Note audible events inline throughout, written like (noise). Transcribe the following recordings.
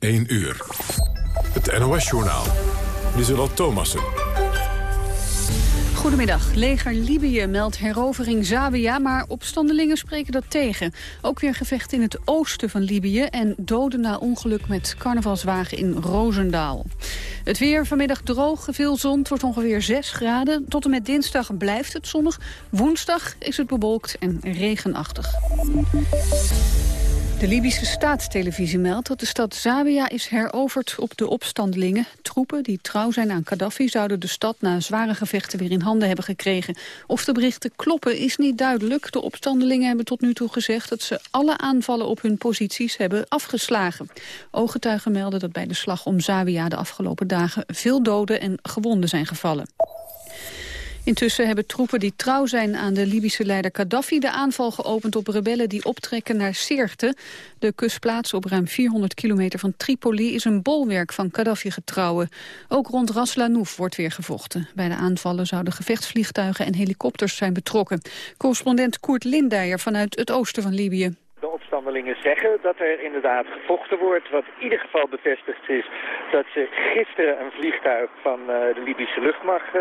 1 uur. Het NOS-journaal. Lieselot Thomassen. Goedemiddag. Leger Libië meldt herovering Zabia, maar opstandelingen spreken dat tegen. Ook weer gevecht in het oosten van Libië en doden na ongeluk met carnavalswagen in Roosendaal. Het weer vanmiddag droog, veel zon, het wordt ongeveer 6 graden. Tot en met dinsdag blijft het zonnig. Woensdag is het bewolkt en regenachtig. De Libische staatstelevisie meldt dat de stad Zabia is heroverd op de opstandelingen. Troepen die trouw zijn aan Gaddafi zouden de stad na zware gevechten weer in handen hebben gekregen. Of de berichten kloppen is niet duidelijk. De opstandelingen hebben tot nu toe gezegd dat ze alle aanvallen op hun posities hebben afgeslagen. Ooggetuigen melden dat bij de slag om Zabia de afgelopen dagen veel doden en gewonden zijn gevallen. Intussen hebben troepen die trouw zijn aan de Libische leider Gaddafi... de aanval geopend op rebellen die optrekken naar Sirte. De kustplaats op ruim 400 kilometer van Tripoli... is een bolwerk van Gaddafi-getrouwen. Ook rond Ras Lanouf wordt weer gevochten. Bij de aanvallen zouden gevechtsvliegtuigen en helikopters zijn betrokken. Correspondent Koert Lindijer vanuit het oosten van Libië. De opstandelingen zeggen dat er inderdaad gevochten wordt. Wat in ieder geval bevestigd is dat ze gisteren een vliegtuig van uh, de Libische luchtmacht...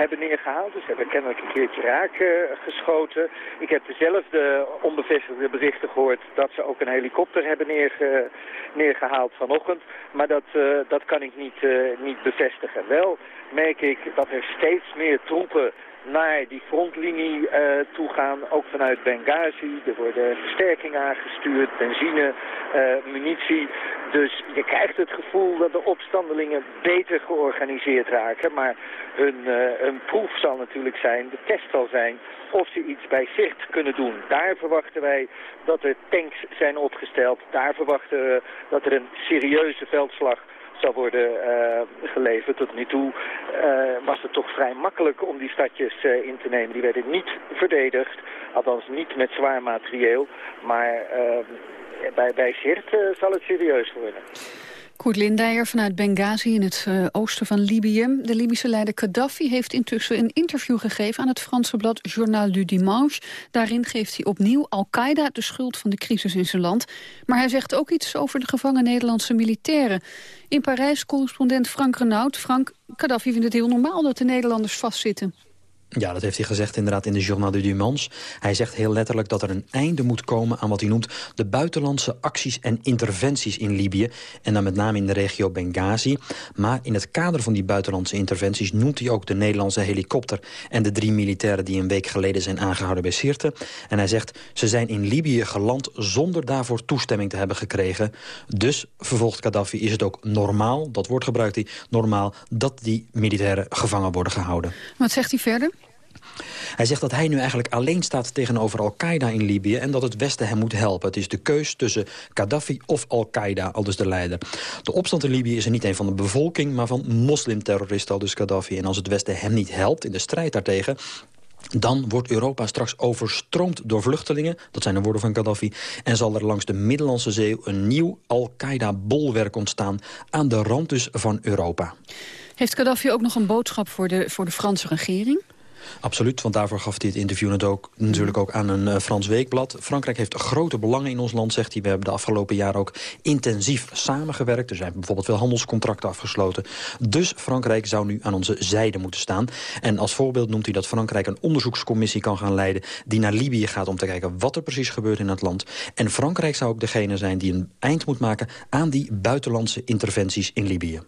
Hebben neergehaald. Dus hebben kennelijk een keertje raak uh, geschoten. Ik heb dezelfde onbevestigde berichten gehoord dat ze ook een helikopter hebben neerge, neergehaald vanochtend. Maar dat, uh, dat kan ik niet, uh, niet bevestigen. Wel merk ik dat er steeds meer troepen naar die frontlinie uh, toe gaan, ook vanuit Benghazi. Er worden versterkingen aangestuurd, benzine, uh, munitie. Dus je krijgt het gevoel dat de opstandelingen beter georganiseerd raken. Maar hun, hun proef zal natuurlijk zijn, de test zal zijn, of ze iets bij zicht kunnen doen. Daar verwachten wij dat er tanks zijn opgesteld. Daar verwachten we dat er een serieuze veldslag zou worden uh, geleverd. Tot nu toe uh, was het toch vrij makkelijk om die stadjes uh, in te nemen. Die werden niet verdedigd, althans niet met zwaar materieel. Maar bij, bij zal het serieus worden. Koert Lindijer vanuit Benghazi in het uh, oosten van Libië. De Libische leider Gaddafi heeft intussen een interview gegeven... aan het Franse blad Journal du Dimanche. Daarin geeft hij opnieuw Al-Qaeda de schuld van de crisis in zijn land. Maar hij zegt ook iets over de gevangen Nederlandse militairen. In Parijs correspondent Frank Renaud. Frank, Gaddafi vindt het heel normaal dat de Nederlanders vastzitten. Ja, dat heeft hij gezegd inderdaad in de Journal du Dimanche. Hij zegt heel letterlijk dat er een einde moet komen aan wat hij noemt... de buitenlandse acties en interventies in Libië. En dan met name in de regio Benghazi. Maar in het kader van die buitenlandse interventies... noemt hij ook de Nederlandse helikopter... en de drie militairen die een week geleden zijn aangehouden bij Sirte. En hij zegt, ze zijn in Libië geland zonder daarvoor toestemming te hebben gekregen. Dus, vervolgt Gaddafi, is het ook normaal, dat woord gebruikt hij... normaal dat die militairen gevangen worden gehouden. Wat zegt hij verder? Hij zegt dat hij nu eigenlijk alleen staat tegenover Al-Qaeda in Libië... en dat het Westen hem moet helpen. Het is de keus tussen Gaddafi of Al-Qaeda, al dus de leider. De opstand in Libië is er niet een van de bevolking... maar van moslimterroristen, al dus Gaddafi. En als het Westen hem niet helpt in de strijd daartegen dan wordt Europa straks overstroomd door vluchtelingen. Dat zijn de woorden van Gaddafi. En zal er langs de Middellandse Zee een nieuw Al-Qaeda-bolwerk ontstaan... aan de rand dus van Europa. Heeft Gaddafi ook nog een boodschap voor de, voor de Franse regering? Absoluut, want daarvoor gaf hij het interview ook, natuurlijk ook aan een uh, Frans weekblad. Frankrijk heeft grote belangen in ons land, zegt hij. We hebben de afgelopen jaren ook intensief samengewerkt. Er zijn bijvoorbeeld veel handelscontracten afgesloten. Dus Frankrijk zou nu aan onze zijde moeten staan. En als voorbeeld noemt hij dat Frankrijk een onderzoekscommissie kan gaan leiden... die naar Libië gaat om te kijken wat er precies gebeurt in het land. En Frankrijk zou ook degene zijn die een eind moet maken... aan die buitenlandse interventies in Libië.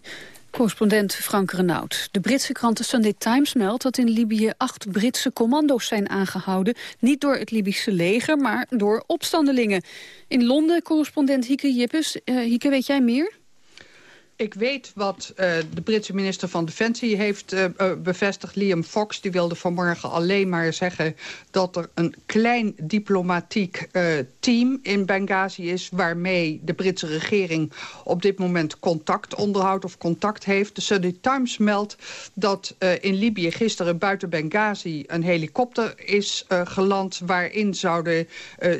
Correspondent Frank Renaud. De Britse krant The Sunday Times meldt dat in Libië acht Britse commando's zijn aangehouden. Niet door het Libische leger, maar door opstandelingen. In Londen correspondent Hieke Jippes. Uh, Hieke, weet jij meer? Ik weet wat uh, de Britse minister van Defensie heeft uh, uh, bevestigd. Liam Fox die wilde vanmorgen alleen maar zeggen... dat er een klein diplomatiek team in Benghazi is... waarmee de Britse regering op dit moment contact onderhoudt... of contact heeft. De Sunday Times meldt dat in Libië gisteren buiten Benghazi... een helikopter is geland waarin zouden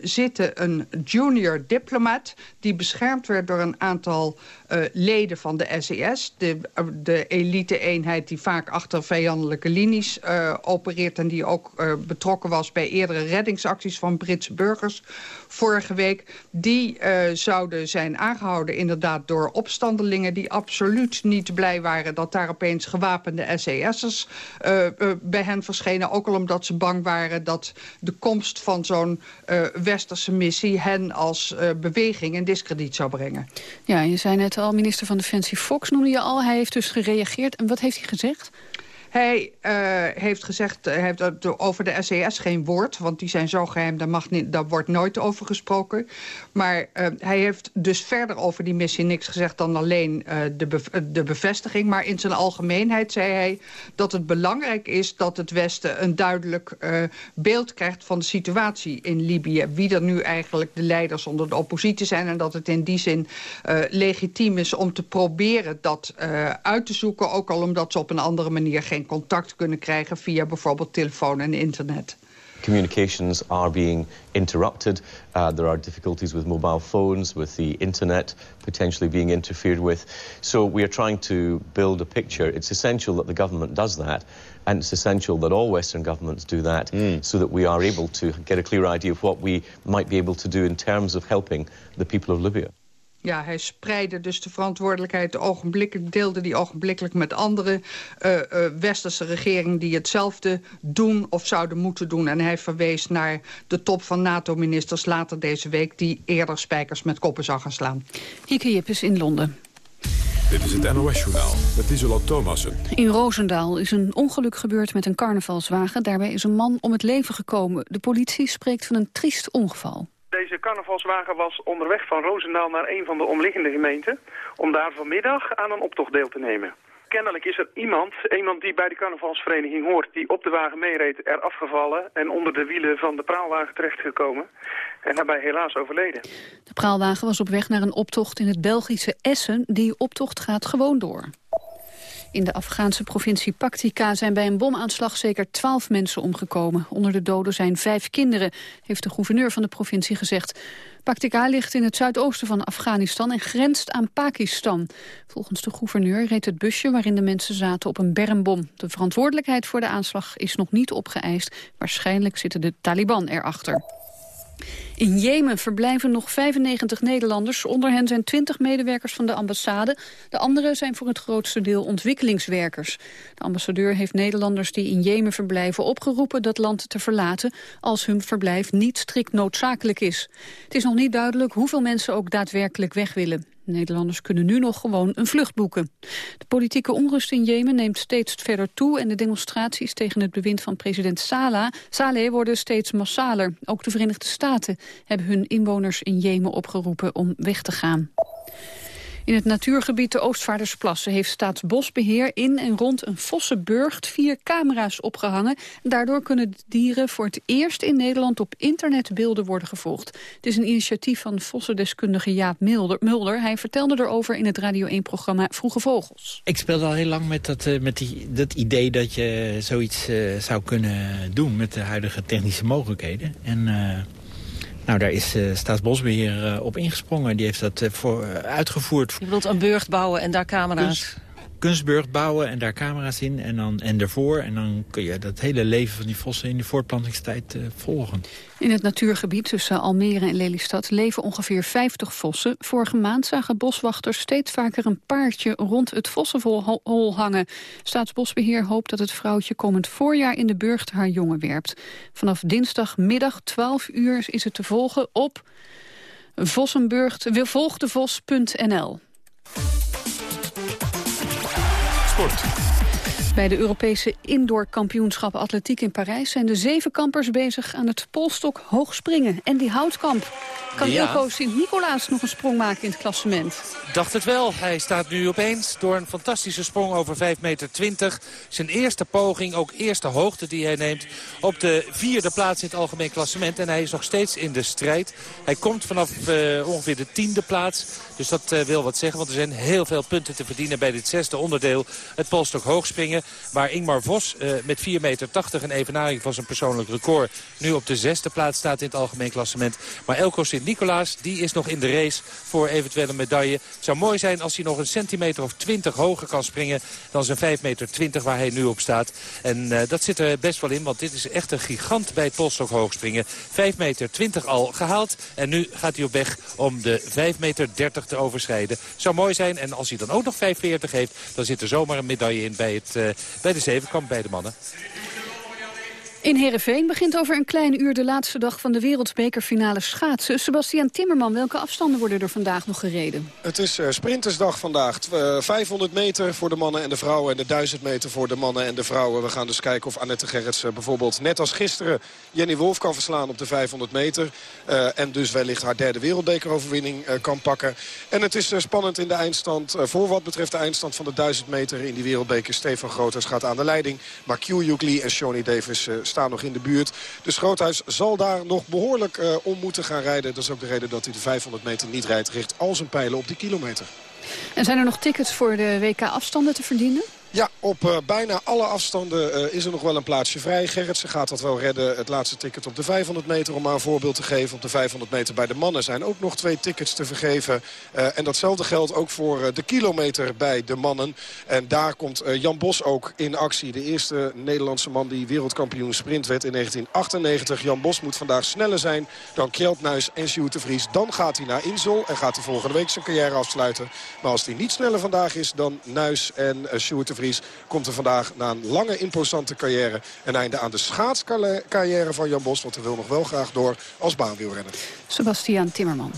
zitten een junior diplomat... die beschermd werd door een aantal leden van de SES. De, de elite-eenheid die vaak achter vijandelijke linies opereert... en die ook betrokken was bij eerdere reddingsacties van Britse burgers vorige week. Die zouden zijn aangehouden inderdaad door opstandelingen... die absoluut niet blij waren dat daar opeens gewapende SES'ers bij hen verschenen. Ook al omdat ze bang waren dat de komst van zo'n westerse missie... hen als beweging in discrediet zou brengen. Ja, je zei net al, minister van Defensie Fox noemde je al. Hij heeft dus gereageerd. En wat heeft hij gezegd? Hij uh, heeft gezegd, hij heeft over de SES geen woord... want die zijn zo geheim, daar, mag wordt nooit over gesproken. Maar uh, hij heeft dus verder over die missie niks gezegd... dan alleen uh, de, de bevestiging. Maar in zijn algemeenheid zei hij dat het belangrijk is... dat het Westen een duidelijk beeld krijgt van de situatie in Libië. Wie er nu eigenlijk de leiders onder de oppositie zijn... en dat het in die zin legitiem is om te proberen dat uit te zoeken... ook al omdat ze op een andere manier geen contact kunnen krijgen via bijvoorbeeld telefoon en internet. Communications are being interrupted. Uh, there are difficulties with mobile phones, with the internet potentially being interfered with. So we are trying to build a picture. It's essential that the government does that. And it's essential that all Western governments do that mm. so that we are able to get a clear idea of what we might be able to do in terms of helping the people of Libya. Ja, hij spreidde dus de verantwoordelijkheid ogenblikkelijk, deelde die ogenblikkelijk met andere uh, uh, westerse regeringen die hetzelfde doen of zouden moeten doen. En hij verwees naar de top van NATO-ministers later deze week die eerder spijkers met koppen zag gaan slaan. Hieke Jippes in Londen. Dit is het NOS-journaal met Isola Thomassen. In Roosendaal is een ongeluk gebeurd met een carnavalswagen. Daarbij is een man om het leven gekomen. De politie spreekt van een triest ongeval. Deze carnavalswagen was onderweg van Roosendaal naar een van de omliggende gemeenten... om daar vanmiddag aan een optocht deel te nemen. Kennelijk is er iemand, iemand die bij de carnavalsvereniging hoort... die op de wagen meereed, er afgevallen en onder de wielen van de praalwagen terechtgekomen... en daarbij helaas overleden. De praalwagen was op weg naar een optocht in het Belgische Essen. Die optocht gaat gewoon door. In de Afghaanse provincie Paktika zijn bij een bomaanslag zeker twaalf mensen omgekomen. Onder de doden zijn vijf kinderen, heeft de gouverneur van de provincie gezegd. Paktika ligt in het zuidoosten van Afghanistan en grenst aan Pakistan. Volgens de gouverneur reed het busje waarin de mensen zaten op een bermbom. De verantwoordelijkheid voor de aanslag is nog niet opgeëist. Waarschijnlijk zitten de Taliban erachter. In Jemen verblijven nog 95 Nederlanders. Onder hen zijn 20 medewerkers van de ambassade. De anderen zijn voor het grootste deel ontwikkelingswerkers. De ambassadeur heeft Nederlanders die in Jemen verblijven opgeroepen dat land te verlaten als hun verblijf niet strikt noodzakelijk is. Het is nog niet duidelijk hoeveel mensen ook daadwerkelijk weg willen. Nederlanders kunnen nu nog gewoon een vlucht boeken. De politieke onrust in Jemen neemt steeds verder toe... en de demonstraties tegen het bewind van president Saleh, Saleh worden steeds massaler. Ook de Verenigde Staten hebben hun inwoners in Jemen opgeroepen om weg te gaan. In het natuurgebied de Oostvaardersplassen heeft Staatsbosbeheer in en rond een Vossenburgt vier camera's opgehangen. Daardoor kunnen dieren voor het eerst in Nederland op internet beelden worden gevolgd. Het is een initiatief van vossendeskundige Jaap Mulder. Hij vertelde erover in het Radio 1-programma Vroege Vogels. Ik speelde al heel lang met dat, uh, met die, dat idee dat je zoiets uh, zou kunnen doen met de huidige technische mogelijkheden. En... Uh, nou, daar is uh, Staatsbosbeheer uh, op ingesprongen. Die heeft dat uh, voor, uitgevoerd. Je wilt een burcht bouwen en daar camera's kunstburg bouwen en daar camera's in en, dan, en ervoor. En dan kun je dat hele leven van die vossen in de voortplantingstijd uh, volgen. In het natuurgebied tussen Almere en Lelystad leven ongeveer 50 vossen. Vorige maand zagen boswachters steeds vaker een paardje rond het vossenhol hangen. Staatsbosbeheer hoopt dat het vrouwtje komend voorjaar in de burcht haar jongen werpt. Vanaf dinsdagmiddag 12 uur is het te volgen op Vossenburgt, volgdevos.nl. Bij de Europese indoorkampioenschappen atletiek in Parijs... zijn de zeven kampers bezig aan het polstok hoogspringen. En die houtkamp. Kan ja. Ilko Sint-Nicolaas nog een sprong maken in het klassement? Dacht het wel. Hij staat nu opeens door een fantastische sprong over 5,20 meter. Zijn eerste poging, ook eerste hoogte die hij neemt... op de vierde plaats in het algemeen klassement. En hij is nog steeds in de strijd. Hij komt vanaf uh, ongeveer de tiende plaats. Dus dat uh, wil wat zeggen, want er zijn heel veel punten te verdienen... bij dit zesde onderdeel, het polstok hoogspringen. Waar Ingmar Vos met 4,80 meter een evenaring van zijn persoonlijk record... nu op de zesde plaats staat in het algemeen klassement. Maar Elko Sint-Nicolaas die is nog in de race voor eventuele medaille. Het zou mooi zijn als hij nog een centimeter of 20 hoger kan springen... dan zijn 5,20 meter waar hij nu op staat. En dat zit er best wel in, want dit is echt een gigant bij het polstok hoogspringen. 5,20 meter al gehaald. En nu gaat hij op weg om de 5,30 meter te overschrijden. Zou mooi zijn. En als hij dan ook nog 5,40 heeft, dan zit er zomaar een medaille in bij, het, uh, bij de zevenkamp bij de mannen. In Heerenveen begint over een klein uur de laatste dag van de wereldbekerfinale schaatsen. Sebastian Timmerman, welke afstanden worden er vandaag nog gereden? Het is uh, sprintersdag vandaag. 500 eh, meter voor de mannen en de vrouwen en de 1000 meter voor de mannen en de vrouwen. We gaan dus kijken of Annette Gerrits bijvoorbeeld net als gisteren Jenny Wolf kan verslaan op de 500 meter. Uh, en dus wellicht haar derde wereldbekeroverwinning kan pakken. En het is spannend in de eindstand. voor wat betreft de eindstand van de 1000 meter in die wereldbeker. Stefan Groters gaat aan de leiding. Maar Q Lee en Shawnee Davis staan nog in de buurt. Dus Groothuis zal daar nog behoorlijk uh, om moeten gaan rijden. Dat is ook de reden dat hij de 500 meter niet rijdt. Richt al zijn pijlen op die kilometer. En zijn er nog tickets voor de WK-afstanden te verdienen? Ja, op uh, bijna alle afstanden uh, is er nog wel een plaatsje vrij. Gerritsen gaat dat wel redden. Het laatste ticket op de 500 meter, om maar een voorbeeld te geven. Op de 500 meter bij de mannen zijn ook nog twee tickets te vergeven. Uh, en datzelfde geldt ook voor de kilometer bij de mannen. En daar komt Jan Bos ook in actie. De eerste Nederlandse man die wereldkampioen sprint werd in 1998. Jan Bos moet vandaag sneller zijn dan Kjeld Nuis en Sjoerd de Vries. Dan gaat hij naar Insel en gaat hij volgende week zijn carrière afsluiten. Maar als hij niet sneller vandaag is dan Nuis en Sjoerd de Vries komt er vandaag na een lange imposante carrière... een einde aan de schaatscarrière van Jan Bos. Want hij wil nog wel graag door als baanwielrenner. Sebastian Timmerman.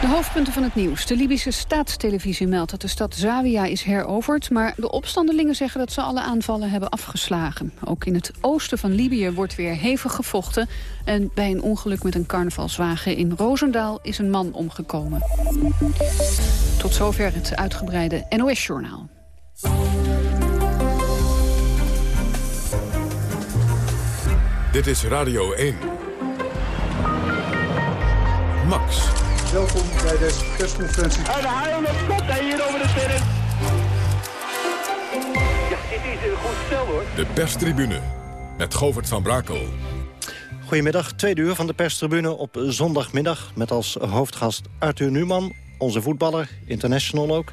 De hoofdpunten van het nieuws. De Libische staatstelevisie meldt dat de stad Zawiya is heroverd... maar de opstandelingen zeggen dat ze alle aanvallen hebben afgeslagen. Ook in het oosten van Libië wordt weer hevig gevochten... en bij een ongeluk met een carnavalswagen in Roosendaal is een man omgekomen. Tot zover het uitgebreide NOS-journaal. Dit is Radio 1. Max. Welkom bij deze persconferentie. En de haal hij hier over de sterren. Ja, dit is een goed stel hoor. De perstribune met Govert van Brakel. Goedemiddag, tweede uur van de perstribune op zondagmiddag... met als hoofdgast Arthur Numan, onze voetballer, international ook.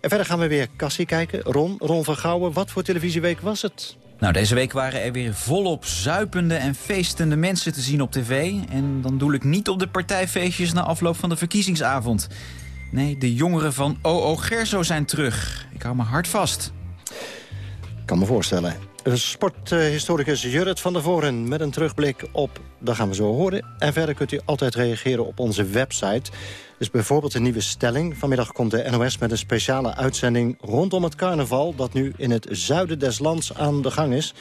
En verder gaan we weer Cassie kijken. Ron, Ron van Gouwen, wat voor televisieweek was het? Nou, deze week waren er weer volop zuipende en feestende mensen te zien op tv. En dan doe ik niet op de partijfeestjes na afloop van de verkiezingsavond. Nee, de jongeren van OO Gerso zijn terug. Ik hou me hard vast. kan me voorstellen. Sporthistoricus Jurrit van der Voren met een terugblik op... dat gaan we zo horen. En verder kunt u altijd reageren op onze website. Dus bijvoorbeeld een nieuwe stelling. Vanmiddag komt de NOS met een speciale uitzending rondom het carnaval... dat nu in het zuiden des lands aan de gang is.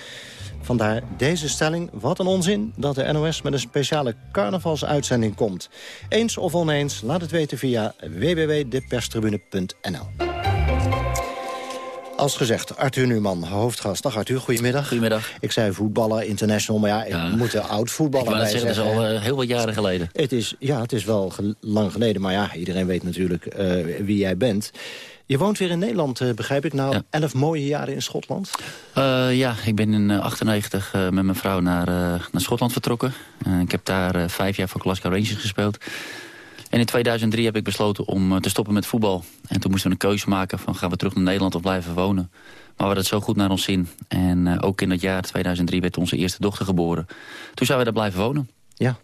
Vandaar deze stelling. Wat een onzin dat de NOS met een speciale carnavalsuitzending komt. Eens of oneens, laat het weten via www.deperstribune.nl. Als gezegd, Arthur Numan, hoofdgast. Dag Arthur, goedemiddag. Goedemiddag. Ik zei voetballer, international, maar ja, ik moet er oud voetballer bij zeggen. Dat is al uh, heel wat jaren geleden. Het is, ja, het is wel lang geleden, maar ja, iedereen weet natuurlijk uh, wie jij bent. Je woont weer in Nederland, uh, begrijp ik. Nou, ja. elf mooie jaren in Schotland. ja, ik ben in 98 met mijn vrouw naar, naar Schotland vertrokken. ik heb daar vijf jaar voor Glasgow Rangers gespeeld. En in 2003 heb ik besloten om eh, te stoppen met voetbal. En toen moesten we een keuze maken van gaan we terug naar Nederland of blijven wonen. Maar we hadden het zo goed naar ons zin. En uh, ook in dat jaar 2003 werd onze eerste dochter geboren. Toen zijn we daar blijven wonen. Ja,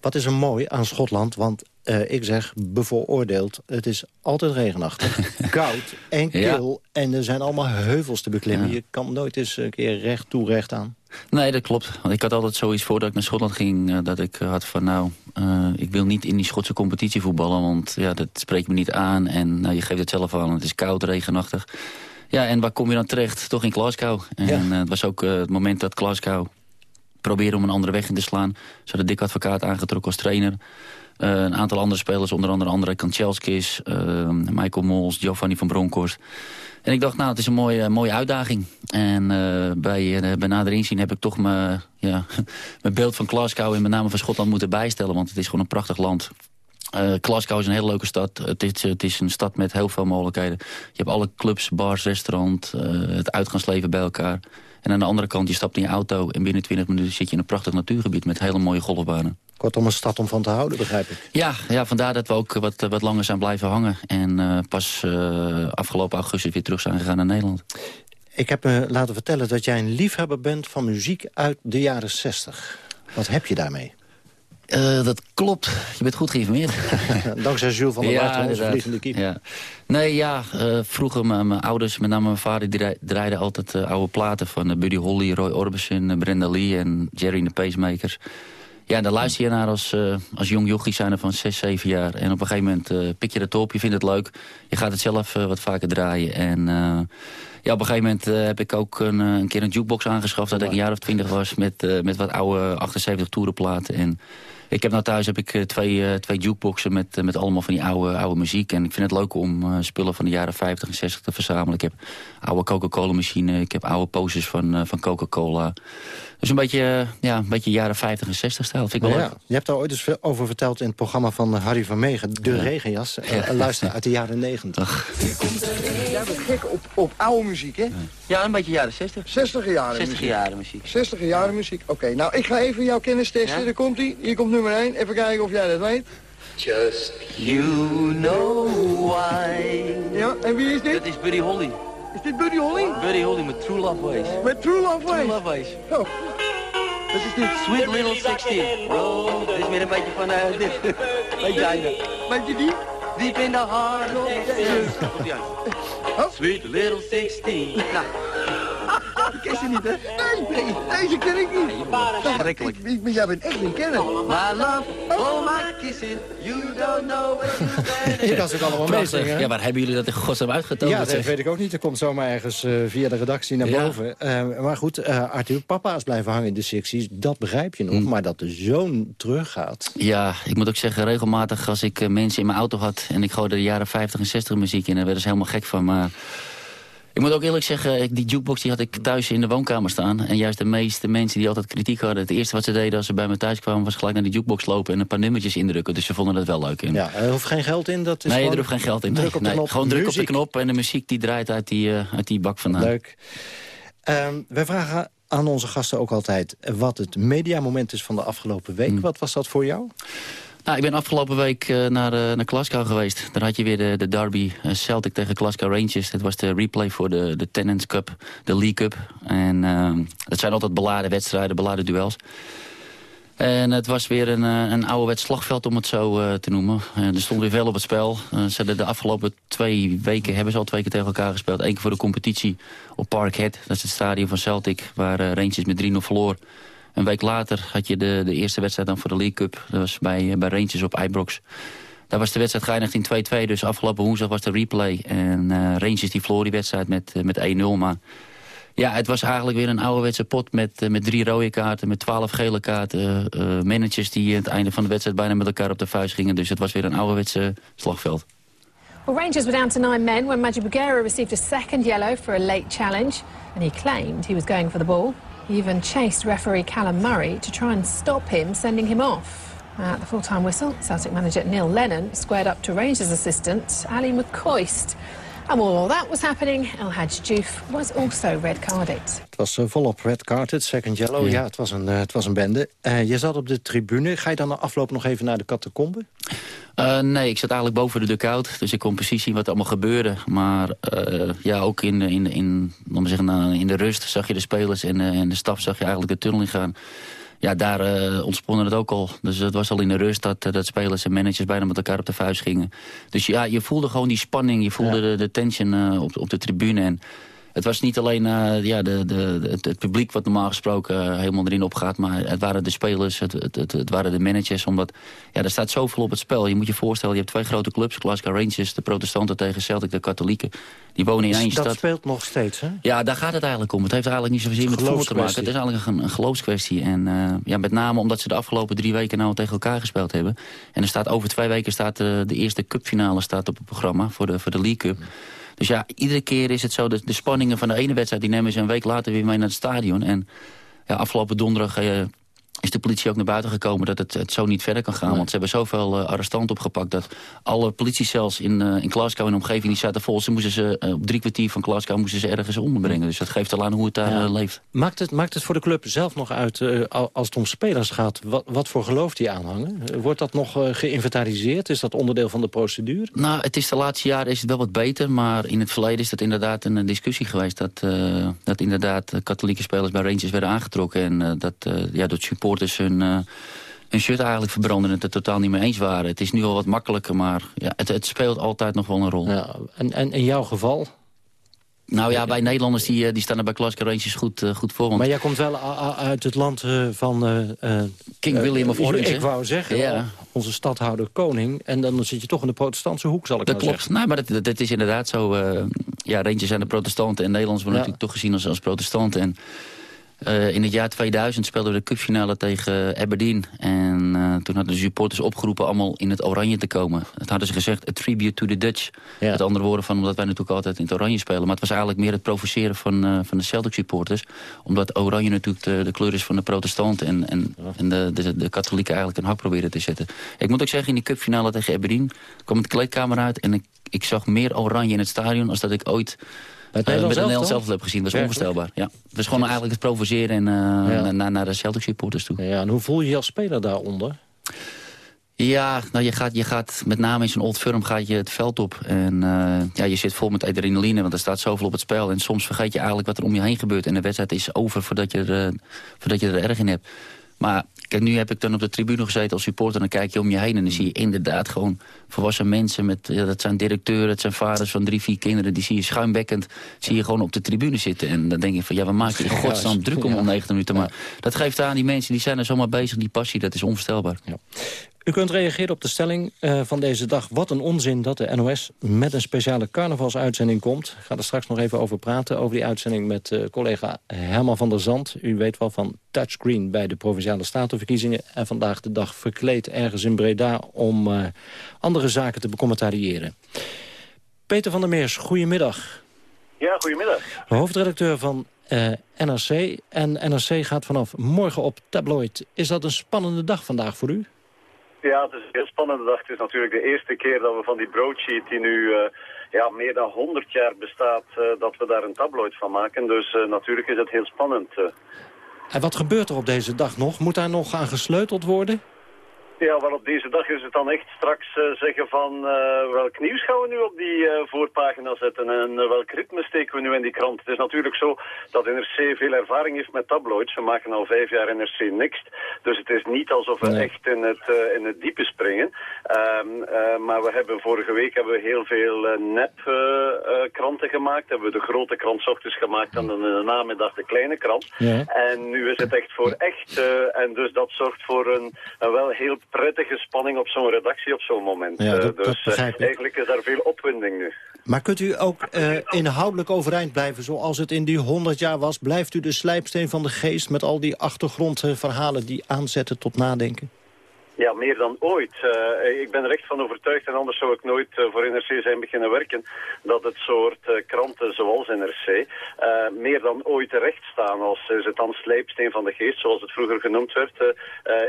wat is er mooi aan Schotland? Want uh, ik zeg bevooroordeeld, het is altijd regenachtig, (laughs) koud en kil. Ja. En er zijn allemaal heuvels te beklimmen. Ja. Je kan nooit eens een keer recht toe recht aan. Nee, dat klopt. Want ik had altijd zoiets voordat ik naar Schotland ging... Uh, dat ik had van nou, uh, ik wil niet in die Schotse competitie voetballen... want ja, dat spreekt me niet aan. En nou, je geeft het zelf aan, het is koud, regenachtig. Ja, en waar kom je dan terecht? Toch in Glasgow. En ja. uh, het was ook het moment dat Glasgow probeerde om een andere weg in te slaan. Ze hadden dik advocaat aangetrokken als trainer... Een aantal andere spelers, onder andere André Kanchelskis, Michael Mols, Giovanni van Bronckhorst. En ik dacht, nou, het is een mooie, mooie uitdaging. En uh, bij, uh, bij nader inzien heb ik toch mijn, ja, (laughs) mijn beeld van Glasgow... en met name van Schotland moeten bijstellen. Want het is gewoon een prachtig land. Uh, Glasgow is een hele leuke stad. Het is, het is een stad met heel veel mogelijkheden. Je hebt alle clubs, bars, restaurant, het uitgaansleven bij elkaar. En aan de andere kant, je stapt in je auto... en binnen 20 minuten zit je in een prachtig natuurgebied... met hele mooie golfbanen. Kortom, een stad om van te houden, begrijp ik. Ja, ja vandaar dat we ook wat, wat langer zijn blijven hangen. En uh, pas uh, afgelopen augustus weer terug zijn gegaan naar Nederland. Ik heb me laten vertellen dat jij een liefhebber bent van muziek uit de jaren 60. Wat heb je daarmee? Uh, dat klopt. Je bent goed geïnformeerd. (laughs) Dankzij Jules van der ja, Waard, onze vliegende keeper. Ja. Nee, ja. Uh, vroeger mijn ouders, met name mijn vader... die draaiden altijd uh, oude platen van Buddy Holly, Roy Orbison... Brenda Lee en Jerry the Pacemakers. Ja, daar luister je naar als, als jong jochie zijn er van 6, 7 jaar. En op een gegeven moment pik je het op, je vindt het leuk. Je gaat het zelf wat vaker draaien. En ja, op een gegeven moment heb ik ook een, een, keer een jukebox aangeschaft... dat ik een jaar of twintig was met, met wat oude 78 toerenplaten. En ik heb nou thuis heb ik, twee, uh, twee jukeboxen met, uh, met allemaal van die oude, oude muziek. En ik vind het leuk om spullen van de jaren 50 en 60 te verzamelen. Ik heb oude Coca-Cola machine, ik heb oude posters van, van Coca-Cola. Dus een beetje, ja, een beetje jaren 50 en 60 stijl. Vind ik wel ja, leuk. Je hebt daar ooit eens over verteld in het programma van Harry van Meegen. De ja. regenjas. Ja. luister uit de jaren 90. Jij bent gek op, op oude muziek, hè? Ja, een beetje jaren 60. 60 jaren 60 muziek. jaren muziek. 60 jaren muziek. Oké, okay, nou ik ga even jouw kennis testen. Ja? Daar komt hij. Hier komt nummer 1. Even kijken of jij dat weet. Just you know why. Ja, en wie is dit? Dat is Buddy Holly. Is dit Buddy Holly? Buddy Holly met True Love Ways. Met True Love Ways? True Love Ways. Oh. Wat is dit? Sweet Little 16. Bro, dit is weer een beetje van uh, dit. Weet jij dat? Weet je die? Deep in the heart of. Oh. Sweet Little 16. Nou. Je niet, hè? Nee, nee, deze ken ik niet. Schrikkelijk. Ik, ik, jij bent echt niet kennen. My love, oh my kissing, you don't know where (laughs) Je kan ze ook allemaal meezingen. Ja, waar hebben jullie dat in godsnaam uitgetoond? Ja, dat zeg. weet ik ook niet. Dat komt zomaar ergens uh, via de redactie naar ja. boven. Uh, maar goed, uh, Arthur, papa is blijven hangen in de secties. Dat begrijp je nog. Mm. Maar dat de zoon teruggaat. Ja, ik moet ook zeggen, regelmatig als ik mensen in mijn auto had... en ik gooide de jaren 50 en 60 muziek in... dan werden ze helemaal gek van. Maar ik moet ook eerlijk zeggen, die jukebox die had ik thuis in de woonkamer staan. En juist de meeste mensen die altijd kritiek hadden... het eerste wat ze deden als ze bij me thuis kwamen... was gelijk naar die jukebox lopen en een paar nummertjes indrukken. Dus ze vonden dat wel leuk. En... Ja, er hoeft geen geld in? Dat is nee, er hoeft geen geld in. Druk op de nee, gewoon druk op de knop en de muziek die draait uit die, uh, uit die bak vandaan. Leuk. Um, wij vragen aan onze gasten ook altijd... wat het mediamoment is van de afgelopen week. Hmm. Wat was dat voor jou? Nou, ik ben afgelopen week uh, naar, uh, naar Glasgow geweest. Daar had je weer de, de derby uh, Celtic tegen Glasgow Rangers. Dat was de replay voor de, de Tenants Cup, de League Cup. En het zijn altijd beladen wedstrijden, beladen duels. En het was weer een, een ouderwets slagveld, om het zo te noemen. er stond weer veel op het spel. ze de afgelopen twee weken hebben ze al twee keer tegen elkaar gespeeld. Eén keer voor de competitie op Parkhead. Dat is het stadion van Celtic, waar Rangers met 3-0 verloor. Een week later had je de, de eerste wedstrijd dan voor de League Cup. Dat was bij, bij Rangers op Ibrox. Daar was de wedstrijd geëindigd in 2-2. Dus afgelopen woensdag was de replay. En uh, Rangers die verloor die wedstrijd met, uh, met 1-0. Maar ja, het was eigenlijk weer een ouderwetse pot met, met drie rode kaarten, met twaalf gele kaarten. managers die aan het einde van de wedstrijd bijna met elkaar op de vuist gingen. Dus het was weer een ouderwetse slagveld. Well, Rangers were down to nine men when Magic Bugera received a second yellow for a late challenge. And he claimed he was going for the ball. He even chased referee Callum Murray to try and stop him, sending him off. At the full-time whistle, Celtic manager Neil Lennon squared up to Rangers assistant Ali McCoist. And while all that was happening, El Hadj Diouf was also red-carded. Het was uh, volop red-carded, second yellow. Ja, ja het, was een, uh, het was een bende. Uh, je zat op de tribune. Ga je dan na afloop nog even naar de catacombe? Uh, nee, ik zat eigenlijk boven de dugout. Dus ik kon precies zien wat er allemaal gebeurde. Maar uh, ja, ook in, in, in, laten we zeggen, in de rust zag je de spelers en, uh, en de staf zag je eigenlijk de tunnel ingaan. Ja, daar uh, ontsponnen het ook al. Dus het was al in de rust dat, dat spelers en managers bijna met elkaar op de vuist gingen. Dus ja, je voelde gewoon die spanning, je voelde ja. de, de tension op, op de tribune. En het was niet alleen uh, ja, de, de, het, het, publiek wat normaal gesproken uh, helemaal erin opgaat... maar het waren de spelers, het, het, het, waren de managers. Omdat ja, er staat zoveel op het spel. Je moet je voorstellen, je hebt twee grote clubs. Glasgow Rangers, de protestanten tegen Celtic, de katholieken. Die wonen in één dat stad. Dat speelt nog steeds, hè? Ja, daar gaat het eigenlijk om. Het heeft eigenlijk niet zoveel met voetbal te maken. Het is eigenlijk een, een geloofskwestie. En uh, ja, met name omdat ze de afgelopen drie weken nou tegen elkaar gespeeld hebben. En er staat over twee weken staat de, de eerste cupfinale staat op het programma voor de, voor de League Cup. Dus ja, iedere keer is het zo, de, de spanningen van de ene wedstrijd... die nemen ze een week later weer mee naar het stadion. En ja, afgelopen donderdag uh, is de politie ook naar buiten gekomen dat het, het zo niet verder kan gaan. Want ze hebben zoveel uh, arrestanten opgepakt... dat alle politiecels in, uh, in Glasgow en omgeving die zaten vol. Ze moesten ze uh, op drie kwartier van Glasgow moesten ze ergens onderbrengen. Dus dat geeft al aan hoe het daar ja. leeft. Maakt het, maakt het voor de club zelf nog uit, als het om spelers gaat... Wat, wat voor geloof die aanhangen? Wordt dat nog geïnventariseerd? Is dat onderdeel van de procedure? Nou, het is de laatste jaren is het wel wat beter. Maar in het verleden is dat inderdaad een discussie geweest... dat, dat inderdaad katholieke spelers bij Rangers werden aangetrokken... en dat, ja, dat supporters hun, uh, hun shirt eigenlijk verbranden... en het er totaal niet mee eens waren. Het is nu al wat makkelijker, maar ja, het, het speelt altijd nog wel een rol. Ja, en, en in jouw geval? Nou ja, wij Nederlanders die, die staan er bij Glasgow Rangers goed, uh, goed voor. Want... Maar jij komt wel uit het land uh, van... Uh, King William of Orange. Ik wou zeggen, ja. onze stadhouder koning. En dan zit je toch in de protestantse hoek, zal ik dat maar klopt. zeggen. Nou, maar dat, dat is inderdaad zo. ja, Rangers zijn de protestanten en Nederlanders worden ja. natuurlijk toch gezien als, als protestanten. En uh, in het jaar 2000 speelden we de cupfinale tegen Aberdeen. En uh, toen hadden de supporters opgeroepen allemaal in het oranje te komen. Dat hadden ze gezegd, a tribute to the Dutch. Ja. Met andere woorden van, omdat wij natuurlijk altijd in het oranje spelen. Maar het was eigenlijk meer het provoceren van, uh, van de Celtic supporters. Omdat oranje natuurlijk de, de kleur is van de protestanten. En, en, en de, de, de katholieken eigenlijk een hak proberen te zetten. Ik moet ook zeggen, in die cupfinale tegen Aberdeen kwam het kleedkamer uit. En ik, ik zag meer oranje in het stadion als dat ik ooit... Het uh, met het Nederlands zelf heb gezien. Dat was onvoorstelbaar. Ja. Het was gewoon eigenlijk het provoceren en, uh, ja. naar, naar de Celtic supporters toe. Ja, en hoe voel je je als speler daaronder? Ja, nou je gaat, je gaat met name in zo'n old firm gaat je het veld op. En uh, ja, je zit vol met adrenaline, want er staat zoveel op het spel. En soms vergeet je eigenlijk wat er om je heen gebeurt. En de wedstrijd is over voordat je er, uh, voordat je er erg in hebt. Maar kijk, nu heb ik dan op de tribune gezeten als supporter... en dan kijk je om je heen en dan zie je inderdaad gewoon volwassen mensen... Met, ja, dat zijn directeuren, dat zijn vaders van drie, vier kinderen... die zie je schuimbekkend, zie je gewoon op de tribune zitten. En dan denk je van, ja, we maken in godsnaam ja, druk om ja. 90 minuten. Maar dat geeft aan, die mensen die zijn er zomaar bezig, die passie, dat is onvoorstelbaar. U kunt reageren op de stelling uh, van deze dag. Wat een onzin dat de NOS met een speciale carnavalsuitzending komt. Ik ga er straks nog even over praten. Over die uitzending met uh, collega Herman van der Zand. U weet wel van touchscreen bij de Provinciale Statenverkiezingen. En vandaag de dag verkleed ergens in Breda om uh, andere zaken te becommentariëren. Peter van der Meers, goedemiddag. Ja, goedemiddag. Hoofdredacteur van NRC. En NRC gaat vanaf morgen op tabloid. Is dat een spannende dag vandaag voor u? Ja, het is een heel spannende dag. Het is natuurlijk de eerste keer dat we van die broadsheet die nu uh, ja, meer dan 100 jaar bestaat, uh, dat we daar een tabloid van maken. Dus uh, natuurlijk is het heel spannend. En wat gebeurt er op deze dag nog? Moet daar nog aan gesleuteld worden? Ja, wel op deze dag is het dan echt straks uh, zeggen van uh, welk nieuws gaan we nu op die uh, voorpagina zetten en welk ritme steken we nu in die krant. Het is natuurlijk zo dat NRC veel ervaring heeft met tabloids. We maken al vijf jaar NRC Next, dus het is niet alsof we nee. echt in het, in het diepe springen. Um, maar we hebben vorige week hebben we heel veel nep kranten gemaakt. Hebben we de grote krant ochtends gemaakt en dan in de namiddag de kleine krant. Ja. En nu is het echt voor echt en dus dat zorgt voor een, een wel heel prettige spanning op zo'n redactie op zo'n moment. Ja, dat, uh, dus dat uh, eigenlijk is daar veel opwinding nu. Maar kunt u ook uh, inhoudelijk overeind blijven zoals het in die 100 jaar was? Blijft u de slijpsteen van de geest met al die achtergrondverhalen die aanzetten tot nadenken? Ja, meer dan ooit. Uh, ik ben er echt van overtuigd, en anders zou ik nooit uh, voor NRC zijn beginnen werken, dat het soort uh, kranten zoals NRC meer dan ooit terecht staan als het dan slijpsteen van de geest, zoals het vroeger genoemd werd.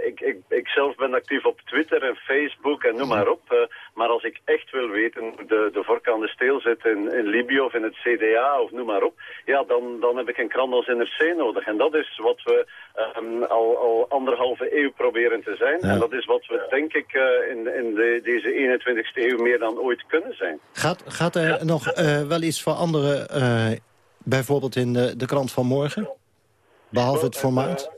ik, ik, ik zelf ben actief op Twitter en Facebook en noem maar op. maar als ik echt wil weten hoe de, de vork aan de steel zit in, in Libië of in het CDA of noem maar op, ja, dan, dan heb ik een krant als NRC nodig. En dat is wat we um, al, al anderhalve eeuw proberen te zijn. Ja. En dat is wat we, denk ik, uh, in, in de, deze 21ste eeuw meer dan ooit kunnen zijn. Gaat, gaat er ja. nog uh, wel iets veranderen, uh, bijvoorbeeld in de, de krant van morgen? Behalve het formaat?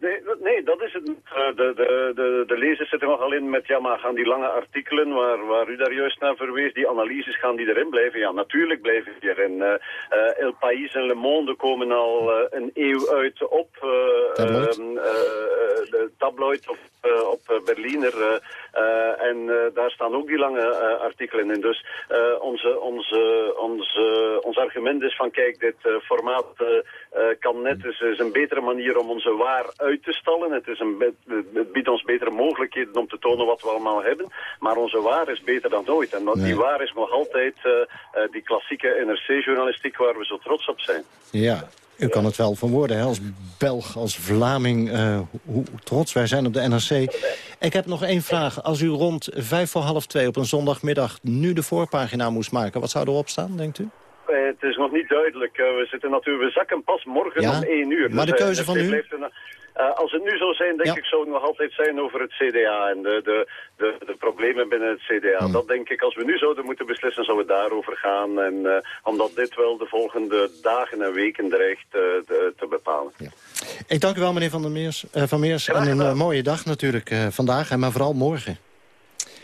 Nee, nee, dat is het. De, de, de, de lezers zitten nogal in met, ja, maar gaan die lange artikelen waar, waar u daar juist naar verwees, die analyses, gaan die erin blijven? Ja, natuurlijk blijven die erin. Uh, uh, El País en Le Monde komen al een eeuw uit op tabloid. de tabloid of op Berliner. en daar staan ook die lange artikelen in. Dus onze, onze, onze, ons argument is van, kijk, dit formaat kan net eens is een betere manier om onze waar uit te Het, is een, het biedt ons betere mogelijkheden om te tonen wat we allemaal hebben. Maar onze waar is beter dan ooit. En dat, nee. die waar is nog altijd uh, uh, die klassieke NRC-journalistiek waar we zo trots op zijn. Ja, U kan het wel verwoorden, hè, als Belg, als Vlaming, uh, hoe trots wij zijn op de NRC. Ik heb nog één vraag. Als u rond vijf voor half twee op een zondagmiddag nu de voorpagina moest maken... wat zou erop staan, denkt u? Eh, het is nog niet duidelijk. Eh, we, zitten natuurlijk, we zakken pas morgen om één uur. Maar dus, de keuze van u? Uh, als het nu zou zijn, denk ik, zou het nog altijd zijn over het CDA en de, de, de, de problemen binnen het CDA. Hmm. Dat denk ik, als we nu zouden moeten beslissen, zou het daarover gaan. En uh, omdat dit wel de volgende dagen en weken dreigt uh, te, te, bepalen. Ja. Ik dank u wel, meneer Van, der Meers, Van Meers. En een mooie dag natuurlijk vandaag, en maar vooral morgen.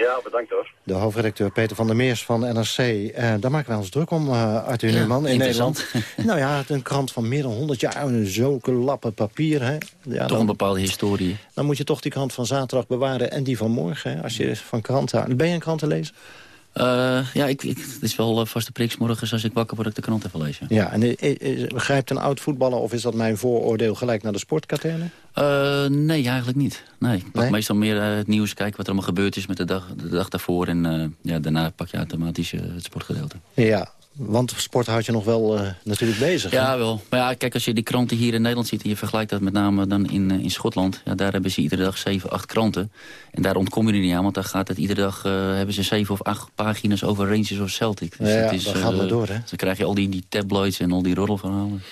Ja, bedankt hoor. De hoofdredacteur Peter van der Meers van NRC. Uh, daar maken wij ons druk om, uh, Arthur ja, Newman, in Nederland. (laughs) nou ja, een krant van meer dan 100 jaar en zulke lappen papier. Hè. Ja, toch dan, een bepaalde historie. Dan moet je toch die krant van zaterdag bewaren en die van morgen. Hè, als je van kranten. Ben je een krant te lezen? Uh, ja, ik, ik, het is wel vaste priks morgens als ik wakker word ik de krant even lezen. Ja, en begrijpt een oud voetballer of is dat mijn vooroordeel gelijk naar de sportkaterne? Uh, nee, eigenlijk niet. Nee, ik pak meestal meer uh, het nieuws, kijken wat er allemaal gebeurd is met de dag, de dag daarvoor. En ja, daarna pak je automatisch het sportgedeelte. Ja, want sport houdt je nog wel uh, natuurlijk bezig. Ja, wel. Maar ja, kijk, als je die kranten hier in Nederland ziet... en je vergelijkt dat met name dan in, uh, in Schotland... Ja, daar hebben ze iedere dag zeven, acht kranten. En daar ontkom je er niet aan, want daar gaat het iedere dag... Uh, hebben ze zeven of acht pagina's over Rangers of Celtic. Dus ja, is, dat gaat maar door, hè? Dan krijg je al die, die tabloids en al die roddelverhalen.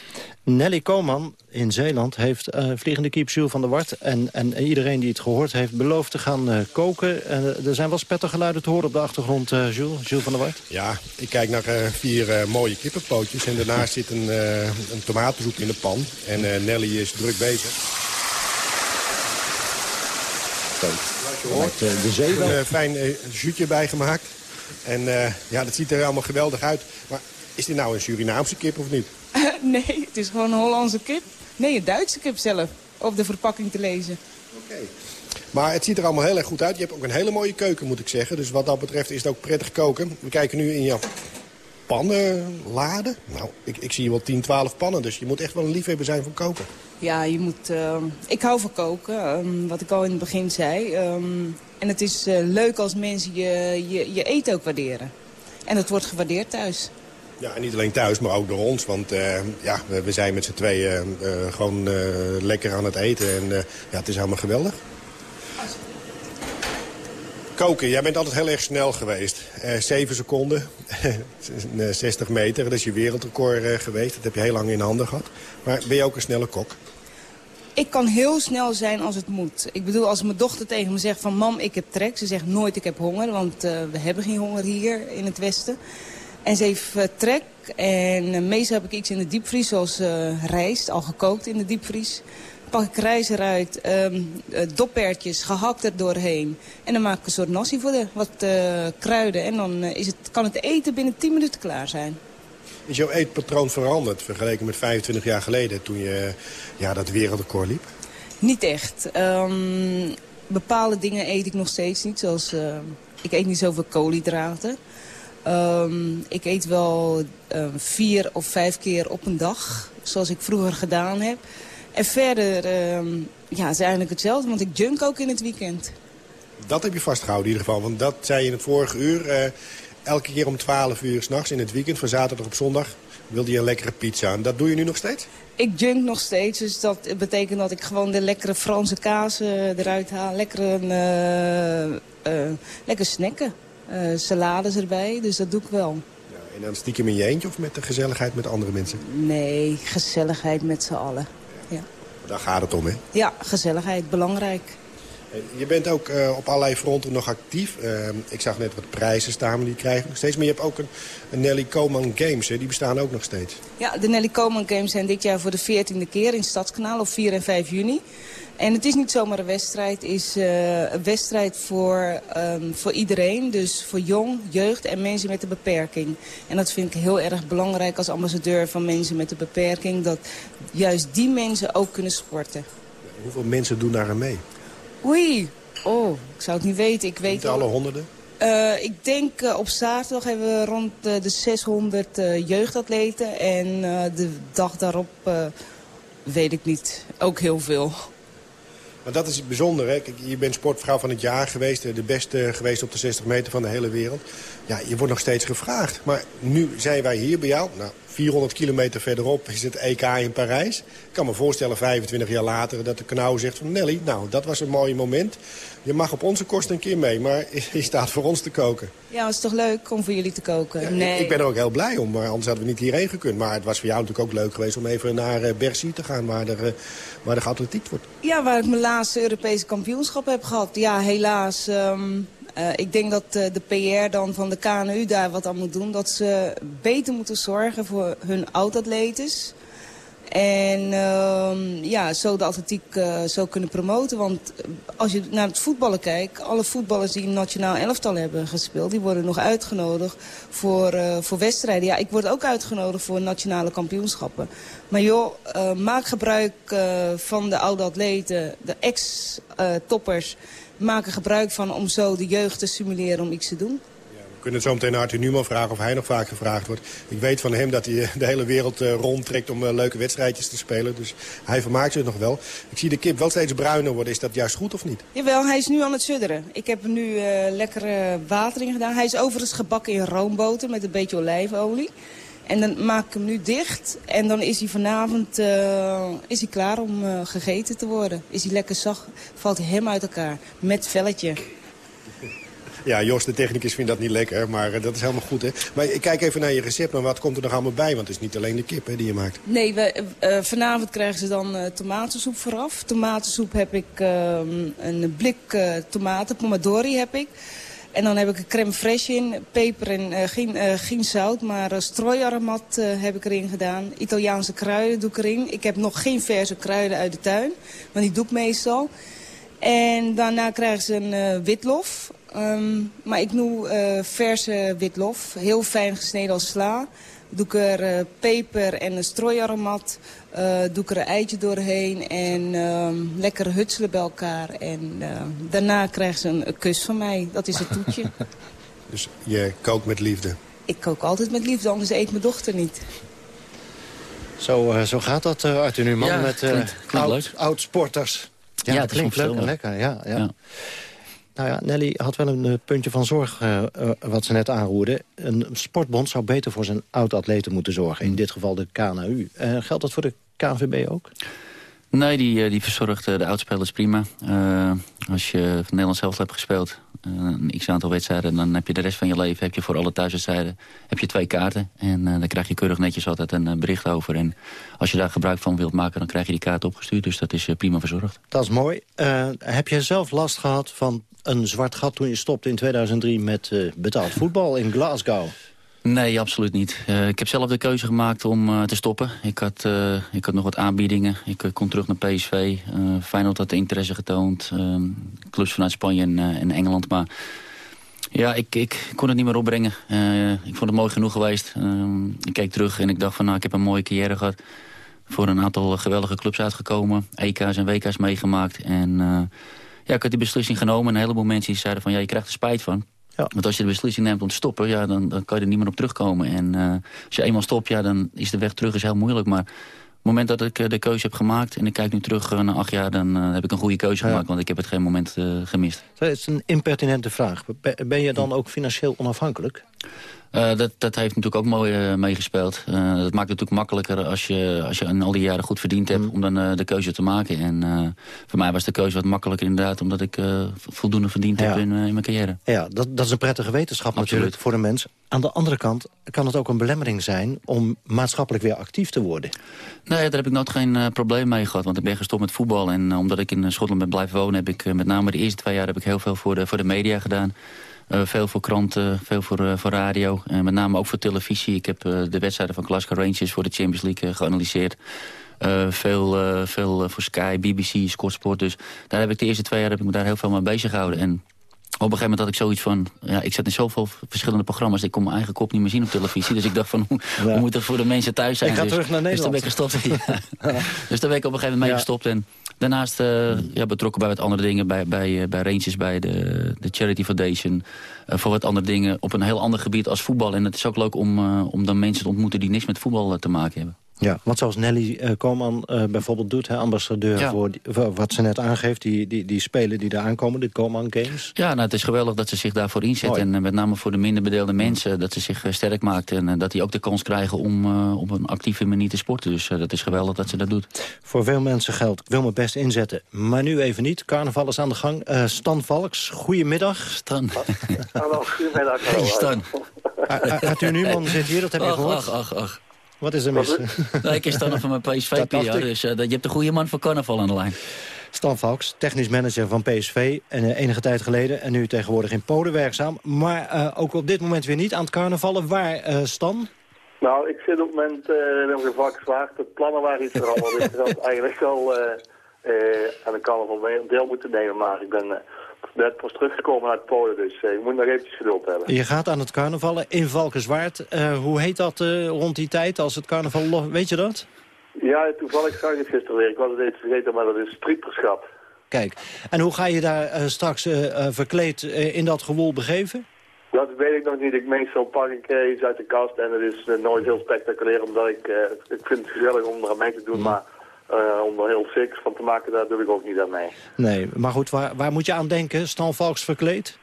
Nelly Koman in Zeeland heeft uh, vliegende kiep Jules van der Wart... En, en iedereen die het gehoord heeft beloofd te gaan uh, koken. Uh, er zijn wel spettergeluiden te horen op de achtergrond, Jules, Jules van der Wart. Ja, ik kijk naar vier mooie kippenpootjes... en daarnaast zit een, een tomatensoep in de pan. En Nelly is druk bezig. Zo, je hoort, de zee wel. Een fijn zuutje bijgemaakt. En ja, dat ziet er allemaal geweldig uit. Maar is dit nou een Surinaamse kip of niet? (laughs) nee, het is gewoon een Hollandse kip. Nee, een Duitse kip zelf. Op de verpakking te lezen. Oké. Maar het ziet er allemaal heel erg goed uit. Je hebt ook een hele mooie keuken, moet ik zeggen. Dus wat dat betreft is het ook prettig koken. We kijken nu in jouw pannenladen. Nou, ik, ik zie hier wel 10, 12 pannen. Dus je moet echt wel een liefhebber zijn van koken. Ja, je moet... Uh, ik hou van koken, um, wat ik al in het begin zei. Um, en het is uh, leuk als mensen je, je, je eten ook waarderen. En dat wordt gewaardeerd thuis. Ja, niet alleen thuis, maar ook door ons. Want uh, ja, we, zijn met z'n tweeën uh, gewoon uh, lekker aan het eten. En ja, het is helemaal geweldig. Koken, jij bent altijd heel erg snel geweest. 7 seconden, (laughs) 60 meter, dat is je wereldrecord geweest. Dat heb je heel lang in handen gehad. Maar ben je ook een snelle kok? Ik kan heel snel zijn als het moet. Ik bedoel, als mijn dochter tegen me zegt van... mam, ik heb trek. Ze zegt nooit ik heb honger, want we hebben geen honger hier in het Westen. En ze heeft uh, trek. En uh, meestal heb ik iets in de diepvries, zoals uh, rijst, al gekookt in de diepvries. Pak ik rijst eruit, um, doppertjes, gehakt er doorheen. En dan maak ik een soort nasi voor de, wat kruiden. En dan is het, kan het eten binnen 10 minuten klaar zijn. Is jouw eetpatroon veranderd vergeleken met 25 jaar geleden... toen je ja, dat wereldrecord liep? Niet echt. Um, bepaalde dingen eet ik nog steeds niet, zoals... ik eet niet zoveel koolhydraten. Um, ik eet wel um, vier of vijf keer op een dag, zoals ik vroeger gedaan heb. En verder um, ja, het is eigenlijk hetzelfde, want ik junk ook in het weekend. Dat heb je vastgehouden in ieder geval, want dat zei je in het vorige uur. Uh, elke keer om 12 uur s'nachts in het weekend, van zaterdag op zondag, wilde je een lekkere pizza. En dat doe je nu nog steeds? Ik junk nog steeds, dus dat betekent dat ik gewoon de lekkere Franse kaas uh, eruit haal. Lekkere, uh, lekker snacken salades erbij. Dus dat doe ik wel. Ja, en dan stiekem in je eentje of met de gezelligheid met andere mensen? Nee, gezelligheid met z'n allen. Ja. Daar gaat het om, hè? Ja, gezelligheid, belangrijk. Je bent ook uh, op allerlei fronten nog actief. Uh, ik zag net wat prijzen staan, die krijgen nog steeds. Maar je hebt ook een, een Nelly Koman Games, hè? die bestaan ook nog steeds. Ja, de Nelly Koman Games zijn dit jaar voor de 14e keer in Stadskanaal op 4 en 5 juni. En het is niet zomaar een wedstrijd. Het is uh, een wedstrijd voor, um, voor iedereen. Dus voor jong, jeugd en mensen met een beperking. En dat vind ik heel erg belangrijk als ambassadeur van mensen met een beperking. Dat juist die mensen ook kunnen sporten. Hoeveel mensen doen daar aan mee? Oei, oh, ik zou het niet weten. Ik weet niet alle honderden? Uh, ik denk uh, op zaterdag hebben we rond uh, de 600 jeugdatleten. En de dag daarop weet ik niet. Ook heel veel. Maar dat is het bijzondere. Hè? Je bent sportvrouw van het jaar geweest. De beste geweest op de 60 meter van de hele wereld. Ja, je wordt nog steeds gevraagd. Maar nu zijn wij hier bij jou. Nou, 400 kilometer verderop is het EK in Parijs. Ik kan me voorstellen 25 jaar later dat de kanaal zegt van... Nelly, nou, dat was een mooi moment. Je mag op onze kosten een keer mee, maar (laughs) je staat voor ons te koken. Ja, het is toch leuk om voor jullie te koken? nee. Ik, ben er ook heel blij om, maar anders hadden we niet hierheen gekund. Maar het was voor jou natuurlijk ook leuk geweest om even naar uh, Bercy te gaan... waar er, uh, waar er geatletiekt wordt. Ja, waar ik mijn laatste Europese kampioenschap heb gehad. Ja, helaas... Um... Uh, ik denk dat uh, de PR dan van de KNU daar wat aan moet doen. Dat ze beter moeten zorgen voor hun oud-atletes. En uh, ja, zo de atletiek uh, zo kunnen promoten. Want als je naar het voetballen kijkt... alle voetballers die in nationaal elftal hebben gespeeld... die worden nog uitgenodigd voor, voor wedstrijden. Ja, ik word ook uitgenodigd voor nationale kampioenschappen. Maar joh, maak gebruik van de oude atleten, de ex-toppers... maak er gebruik van om zo de jeugd te stimuleren om iets te doen. We kunnen het zo meteen naar Arthur Newman vragen of hij nog vaak gevraagd wordt. Ik weet van hem dat hij de hele wereld uh, rondtrekt om uh, leuke wedstrijdjes te spelen. Dus hij vermaakt zich nog wel. Ik zie de kip wel steeds bruiner worden. Is dat juist goed of niet? Jawel, hij is nu aan het sudderen. Ik heb er nu uh, lekkere water in gedaan. Hij is overigens gebakken in roomboter met een beetje olijfolie. En dan maak ik hem nu dicht. En dan is hij vanavond uh, is hij klaar om uh, gegeten te worden. Is hij lekker zacht, valt hij helemaal uit elkaar. Met velletje. Ja, Jos, de technicus vindt dat niet lekker, maar uh, dat is helemaal goed. Hè? Maar ik kijk even naar je recept, maar wat komt er nog allemaal bij? Want het is niet alleen de kip hè, die je maakt. Nee, we, uh, vanavond krijgen ze dan uh, tomatensoep vooraf. Tomatensoep heb ik een blik tomaten, pomodori heb ik. En dan heb ik een crème fraîche in, peper en uh, geen, uh, geen zout, maar uh, strooiaromat heb ik erin gedaan. Italiaanse kruiden doe ik erin. Ik heb nog geen verse kruiden uit de tuin, want die doe ik meestal. En daarna krijgen ze een witlof. Um, maar ik doe verse witlof, heel fijn gesneden als sla. Doe ik er peper en een strooiaromat. Uh, doe ik er een eitje doorheen en uh, lekker hutselen bij elkaar. En uh, daarna krijgen ze een, een, kus van mij. Dat is het toetje. (laughs) dus je kookt met liefde? Ik kook altijd met liefde, anders eet mijn dochter niet. Zo, zo gaat dat, Arthur Numan, ja, met klinkt, klinkt oud, oud, sporters. Ja, ja dat klinkt leuk en lekker. Ja, ja. ja. Nou ja, Nelly had wel een uh, puntje van zorg uh, uh, wat ze net aanroerde. Een sportbond zou beter voor zijn oud-atleten moeten zorgen. In dit geval de KNU. geldt dat voor de KNVB ook? Nee, die, die verzorgt de oudspelers prima. als je Nederlands zelf hebt gespeeld, een x-aantal wedstrijden... dan heb je de rest van je leven, heb je voor alle thuiswedstrijden... heb je twee kaarten en dan krijg je keurig netjes altijd een bericht over. En als je daar gebruik van wilt maken, dan krijg je die kaart opgestuurd. Dus dat is prima verzorgd. Dat is mooi. heb jij zelf last gehad van een zwart gat toen je stopte in 2003 met betaald voetbal in Glasgow? Nee, absoluut niet. Uh, ik heb zelf de keuze gemaakt om uh, te stoppen. Ik had, uh, ik had nog wat aanbiedingen. Ik kon terug naar PSV. Feyenoord had interesse getoond. clubs vanuit Spanje en, en, Engeland. Maar ja, ik, ik kon het niet meer opbrengen. ik vond het mooi genoeg geweest. ik keek terug en ik dacht van nou, ik heb een mooie carrière gehad. Voor een aantal geweldige clubs uitgekomen. EK's en WK's meegemaakt. En ja, ik had die beslissing genomen. En een heleboel mensen zeiden van, ja, je krijgt er spijt van. Ja. Want als je de beslissing neemt om te stoppen, ja, dan, dan kan je er niet meer op terugkomen. En uh, als je eenmaal stopt, ja, dan is de weg terug is heel moeilijk. Maar op het moment dat ik de keuze heb gemaakt... en ik kijk nu terug uh, naar acht jaar, dan uh, heb ik een goede keuze ja. gemaakt. Want ik heb het geen moment gemist. Dat is een impertinente vraag. Ben je dan ook financieel onafhankelijk? Uh, dat, dat heeft natuurlijk ook mooi uh, meegespeeld. Uh, dat maakt het natuurlijk makkelijker als je, als je in al die jaren goed verdiend hebt... Mm. om dan de keuze te maken. En voor mij was de keuze wat makkelijker inderdaad... omdat ik voldoende verdiend ja. heb in, in, mijn carrière. Ja, dat, dat is een prettige wetenschap Absoluut. natuurlijk voor een mens. Aan de andere kant kan het ook een belemmering zijn... om maatschappelijk weer actief te worden. Nee, daar heb ik nooit geen probleem mee gehad. Want ik ben gestopt met voetbal. En omdat ik in Schotland ben blijven wonen... heb ik met name de eerste twee jaar heb ik heel veel voor de, voor de media gedaan... Uh, veel voor kranten, veel voor, uh, voor radio. En met name ook voor televisie. Ik heb uh, de wedstrijden van Glasgow Rangers voor de Champions League geanalyseerd. veel veel voor Sky, BBC, Scottsport. Dus daar heb ik de eerste twee jaar heb ik me daar heel veel mee bezig gehouden. En op een gegeven moment had ik zoiets van... Ja, ik zet in zoveel verschillende programma's... ik kon mijn eigen kop niet meer zien op televisie. Dus ik dacht van, (laughs) hoe, ja. hoe moet het voor de mensen thuis zijn? Ik ga dus, terug naar Nederland. Dus toen ben ik gestopt. (laughs) ja. Dus daar ben ik op een gegeven moment mee gestopt. En daarnaast uh, ja, betrokken bij wat andere dingen. Bij, bij, uh, bij Rangers, bij de, de Charity Foundation. Uh, voor wat andere dingen op een heel ander gebied als voetbal. En het is ook leuk om, om dan mensen te ontmoeten die niks met voetbal te maken hebben. Ja, want zoals Nelly uh, Koman uh, bijvoorbeeld doet, hè, ambassadeur Ja. voor, die- voor wat ze net aangeeft, die, die, die spelen die daar aankomen, de Koman Games. Ja, nou, het is geweldig dat ze zich daarvoor inzet. Mooi. En eh, met name voor de minder bedeelde mensen, dat ze zich eh, sterk maakt. En eh, dat die ook de kans krijgen om eh, op een actieve manier te sporten. Dus eh, dat is geweldig dat ze dat doet. Voor veel mensen geldt, ik wil mijn best inzetten, maar nu even niet. Carnaval is aan de gang. Eh, Stan Valks, goedemiddag. Stan. (laughs) Hallo, goedemiddag. Hey, Stan. Arthur Numan zit hier, dat heb je gehoord. ach, ach, ach. Wat is er mis? Nee, ik is Stan van mijn Dat PSV, Pia. ik. Dus eh, dat- je hebt de goede man voor carnaval aan de lijn. Stan Valks, technisch manager van PSV. En eh, enige tijd geleden en nu tegenwoordig in Polen werkzaam. Maar eh, ook op dit moment weer niet aan het carnavallen. Waar, eh, Stan? Nou, ik zit op het moment uh, in een vak zwaar. De plannen waren iets veranderd. ik (laughs) had eigenlijk al eh eh, aan de carnaval deel moeten nemen. Maar ik ben net pas teruggekomen uit Polen. Dus eh, ik moet nog eventjes geduld hebben. Je gaat aan het carnavallen in Valkenswaard. Eh, hoe heet dat eh, rond die tijd als het carnaval... Weet je dat? Ja, toevallig zag ik het gisteren weer. Ik was het even vergeten, maar dat is strieperschap. Kijk, en hoe ga je daar eh, straks eh, eh, verkleed eh, in dat gewoel begeven? Dat weet ik nog niet. Ik meestal pak ik eh, iets uit de kast en het is eh, nooit heel spectaculair. Omdat ik, eh, ik vind het gezellig om er aan mee te doen. Maar eh, om er heel sick van te maken, daar doe ik ook niet aan mee. Nee, maar goed, waar, waar moet je aan denken? Stan Valks verkleed?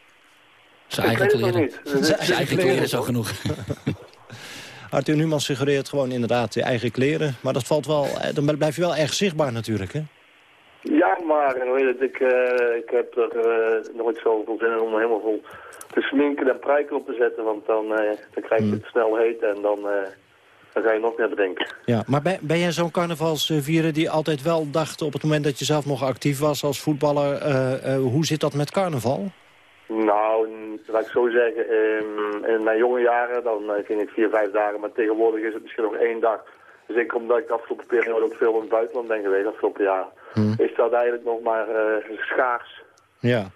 Zijn eigen kleren. Zijn eigen kleren is al genoeg. (laughs) Arthur Numan suggereert gewoon inderdaad je eigen kleren. Maar dat valt wel, eh, dan blijf je wel erg zichtbaar natuurlijk, hè? Ja, maar weet ik, eh, ik heb er eh, nooit zoveel zin in om helemaal vol te sminken en prijken op te zetten. Want dan, dan krijg je het snel heet en dan, dan ga je nog meer bedenken. Ja, maar ben, ben jij zo'n carnavalsvierer die altijd wel dacht... op het moment dat je zelf nog actief was als voetballer... eh, eh, hoe zit dat met carnaval? Nou, laat ik zo zeggen, ehm, in mijn jonge jaren dan eh, ging ik vier, vijf dagen. Maar tegenwoordig is het misschien nog één dag. Dus ik, omdat ik de afgelopen periode ook veel in het buitenland ben geweest, afgelopen jaar, is dat eigenlijk nog maar schaars. Ja.